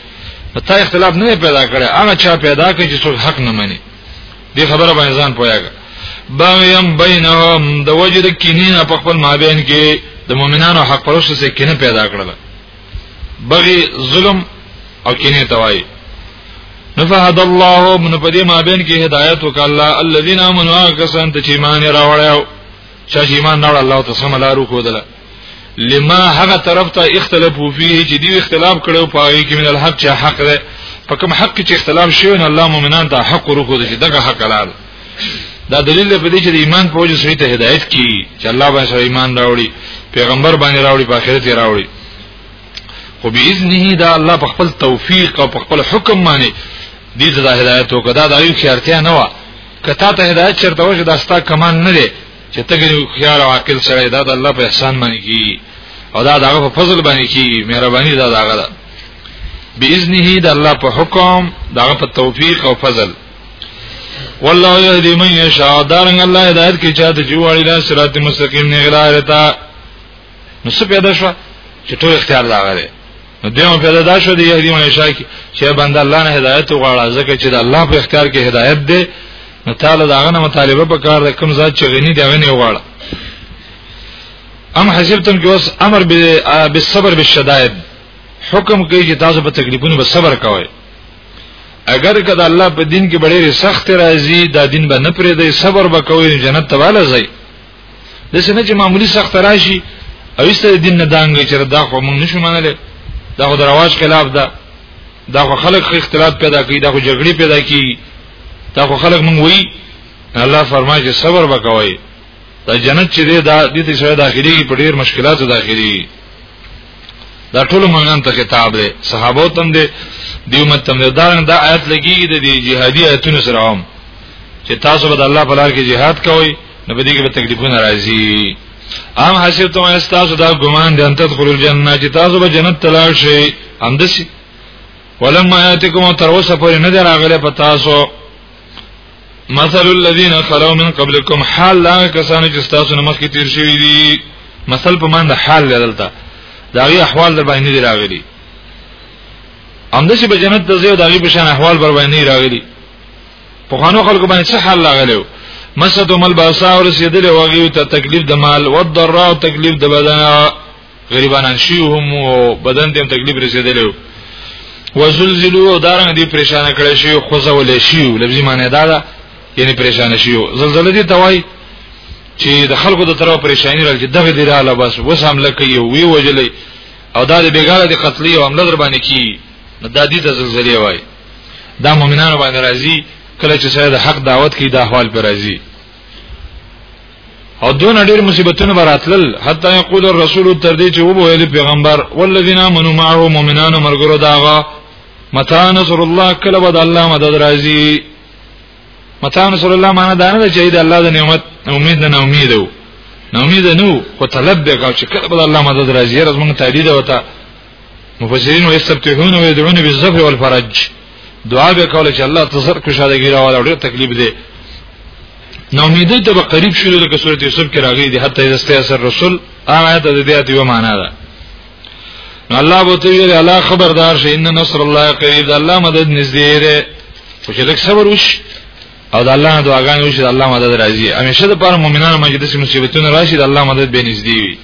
ته اختلاف نه پیدا کړي هغه چا پیدا کړي چې څوک حق نه مني دې خبره باندې ځان پوهیږي باغیم بینهم د وجد کینین په خپل مابین کې د مؤمنانو حق پرسته سره کینه پیدا کړل بغي ظلم او کینه توای نفهد الله من پدې مابین کې هدایت وکړه الذين امنوا کسان ته چې ایمان راوړل چا چې ایمان نه الله ته سم لارو خودله لما هغه طرف ته اختلاف فيه چې دی اختلاف کړو پاره کې من الحق چې حق ده په کوم حق چې اختلاف شوی نه الله مؤمنان ته حق ورکو دي دغه حق لار دا دلیل په دې چې د ایمان په وجه سړي ته هدایت کی چې الله باندې سره ایمان راوړي پیغمبر باندې راوړي په آخرت راوړي خو باذنه دا الله په خپل توفیق او په خپل حکم باندې دې ته هدایت وکړه دا د ایو خیرتیا نه و کته ته هدایت چرته وجه دا ستا کمال نه دی چې تګری خيار او عاقل سره دا د الله په احسان باندې کی او دا دغه په فضل باندې کی مهرباني دا دغه ده باذنه د الله په حکم دغه په توفیق او فضل والله يهدي من يشاء دارن الله هدایت کی چاته جوړی لا صراط مستقیم نه غلارتا نو څه پیدا شو چې ټول اختیار دا غره نو دیو پیدا دا شو دی یهدی من یشاء کی چې بنده الله نه هدایت وغواړي ځکه چې د الله په اختیار کې هدایت دی نو تعالی دا غنه مطالبه په کار ده کوم ذات چې غنی دی غنی وغواړي ام حسبتم جو امر بالصبر بالشدائد حکم کوي چې تاسو په تکلیفونو به صبر کوئ اگر کدا الله په دین کې ډېر سخت راځي دا دین به نه پرې دی صبر وکوي جنت ته والا ځي د سنه چې معمولی سخت راشي او ایسته دین نه دانګي چې دا خو موږ نشو منلې دا خو د رواج خلاف ده دا خو خلک اختلاف پیدا کوي دا خو جګړې پیدا کوي دا خو خلک موږ وایي الله فرمایي چې صبر وکوي دا جنت چې دا د دې سره داخلي په ډیر مشکلاتو داخلي دا ټول مونږ ته کتاب دی صحابه تم دی دی امت تم دی دا دا آیت لګی د دی جهادي آیتونو سره هم چې تاسو به الله په لار کې jihad کوئ نو به دې کې به تکلیفونه راځي ام حسب ته تاسو دا ګمان دي ان تدخل الجنه چې تاسو به جنت تلل شئ همدسي ولما آیاتکم تر اوسه پورې نه دراغله په تاسو مثل الذين خلو من قبلكم حال لا کسانو چې تاسو نه مخکې تیر شوی دي مثل په مان د حال لرلته دا غي احوال در باندې دی راغلي همدا چې په جنت د زیو دغه بشان احوال بر باندې راغلي په خانو خلکو باندې څه حال راغلو مسدهم الباسا ورسیدل وغیو ته تکلیف د مال او ضرر تکلیف د بدن غریبانان شیو هم او بدن دیم تکلیف رسیدلی و زلزلو دارنګ دی پریشان کړی شی خوځول شی لفظي معنی دا ده یعنی پریشان شی زلزلې دی توای چې د خلکو د طرف پریشانی راځي دغه دی رااله بس وس هم لکه یو وی وجلې او دا د بیګاله د قتلې او عمله در باندې کی نو دا دې ته زلزلې وای دا مؤمنانو باندې راځي کله چې سره د حق دعوت کی د احوال پر راځي او دون ډیر مصیبتونه براتل حتی یقول الرسول تر دې چې وبویل پیغمبر والذین آمنوا معه مؤمنان مرګرو داغه متا نصر الله کله بد الله مدد راځي متا نصر الله معنا دا نه چې د الله د نعمت امید نه امید وو نه امید نو خو طلب به کا چې کله بد الله مدد راځي راز موږ تعدید وتا مفسرین او استفتحون او يدعون بالظفر والفرج دعا به کوله چې الله تزر کو شاده ګیرا ولا ډېر تکلیف دی نو امیدې ته به قریب شول لکه سورته یوسف کې راغلي دي حتی اذا استيسر رسول هغه آیت د دې اتیو معنا ده نو الله بو ته ویل الله خبردار شي ان نصر الله قریب ده الله مدد نږدې ده خو چې لک صبر وش او د الله دعاګانې وش د الله مدد راځي همیشه د پر مؤمنانو مجلس مصیبتونه راشي د الله مدد به نږدې وي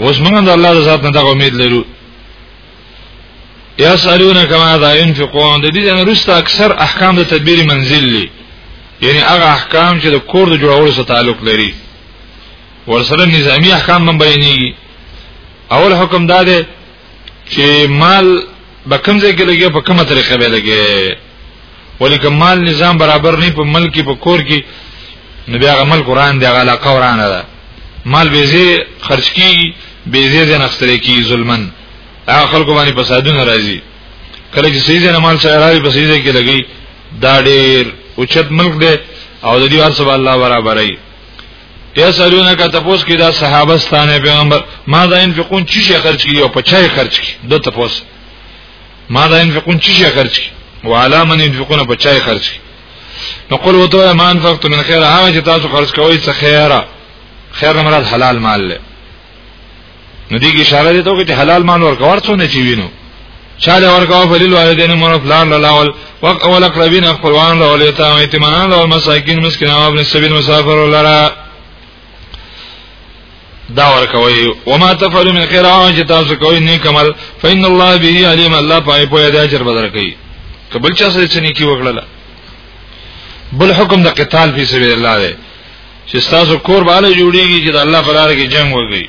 اوس موږ د الله د ذات نه دغه امید لرو یسالون کما دا ينفقون د دې نه رسته اکثر احکام د تدبیر منزل لري یعنی هغه احکام چې د کور د جوړولو سره تعلق لري ورسره نظامی احکام من بیانېږي اول حکم دا دی چې مال به کوم ځای کې لګي په کومه طریقه به لګي ولی کمال نظام برابر نه په ملک په کور کې نو بیا عمل قران دی غلا قران ده مال بیزه خرج کی بیزه د نخسره کی ظلمن هغه خلکو باندې فسادونه راځي کله چې سیزه مال سره راوي په سیزه کې لګي دا ډیر اوچت ملک دی او د دې ور سبا الله برابرای یا سالونه کا تپوس کی دا صحابه ستانه پیغمبر ما دا انفقون چی شي خرج کی او په چای خرج کی دو تپوس ما لا ينفقون چی شي خرج کی وعلى من ينفقون په چای خرج کی نو قل وته ما انفقت من خير هغه چې تاسو خرج کوئ څه خیره خیر نه مراد حلال مال له نو دې کې اشاره دي ته چې حلال مال ورکوړ څو نه چی وینو چاله ورکاو فلیل والدین مور فلان لاول وق اول اقربین خپلوان له ولیتا ایتمان له مساکین مسکین او ابن سبیل مسافر لرا دا ورکوي وما تفعلوا من خير او چې تاسو کوي نیک عمل فإن الله به عليم الله پای په دې اجر بدر کوي کبل چا سره چې نیکی وکړه بل حکم د قتال په سبيل الله دی چې تاسو کور باندې جوړیږي چې د الله په لار کې جنگ وکړي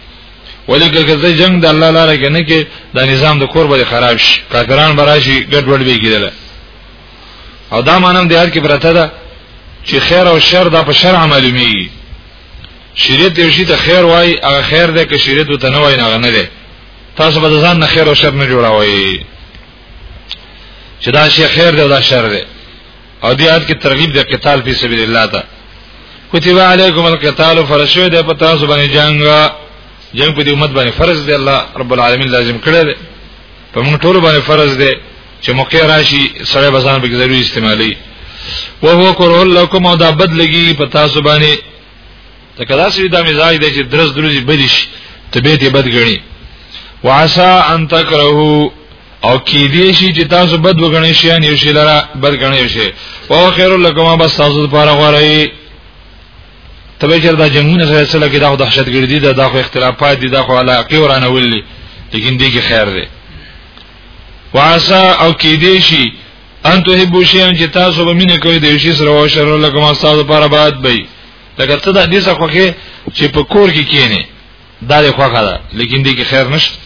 ولیکه که زه جنگ د الله لار کې نه کې دا نظام د کور باندې خراب شي کافران براشي ګډوډ به کیدل او دا مانم د هر کې برته ده چې خیر او شر دا په شرع معلومیږي شریعت یو شی ته خیر وای هغه خیر ده که شریعت ته نه وای نه نه ده تاسو به ځان نه خیر او شر نه جوړاوي چې دا شی خیر ده دا شر ده او دې آیت کې ترغیب د قتال په سبیل الله ده کتب علیکم القتال فرشو ده په تاسو باندې جنگ جنگ په دې امت باندې فرض دی الله رب العالمین لازم کړی دی په موږ ټول باندې فرض دی چې موقع راشي سره بزان به ضروري استعمالي او هو کره لكم او دا بد لګي په تاسو باندې ته کدا سوي دا مزاج دی چې درس درځي بدیش طبيعت بد غني وعسى ان تكرهوا او کې دې شي چې تاسو بد وګڼئ شي ان یو شي لره بد غنئ شي او خیر لکما بس تاسو لپاره غوړی ته به چېرته جنگونه سره سره کې دا خو دهشتګردي ده دا خو اختلافات دي دا خو علاقه ورانه ولې لیکن دې کې خیر دی واسا او کې دې شي ان ته هبو شي ان چې تاسو به مینه کوي د شي سره او شر لکه ما تاسو لپاره باد بي لکه ته د دې څخه خوخه چې په کور کې کینې دا دې خوخه ده لیکن دې کې خیر نشته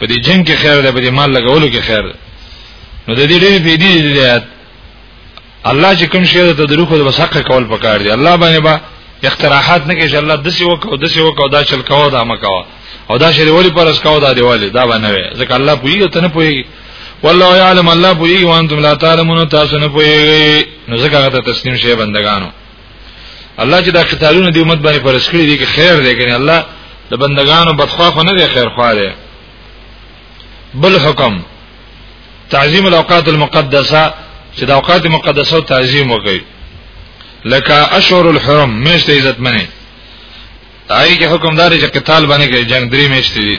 په دې جنگ کې خیر ده په دې مال لګولو کې خیر ده نو د دې ډېرې پیډې دي الله چې کوم شی ته دروخه د بس حق کول پکار دی الله باندې با اقتراحات نه کوي الله دسی وکاو دسی وکاو دا چل کاو دا مکاو او دا شری ولی پر اس کاو دا دی ولی دا باندې وي ځکه الله پوي ته نه پوي والله يعلم الله پوي وانتم لا تعلمون تاسو نه پوي نو ځکه هغه ته تسلیم شي بندگانو الله چې دا قتالونه دی امت باندې پر اس کړی دی کې خیر دی کنه الله د بندگانو بدخوا خو نه دی خیر خوا دی بل حکم تعظیم الاوقات المقدسه چې د اوقات مقدسه تعظیم وکړي لکه اشهر الحرم میشته عزت منی دای کې حکمدار چې قتال باندې کې جنگ درې میشته دي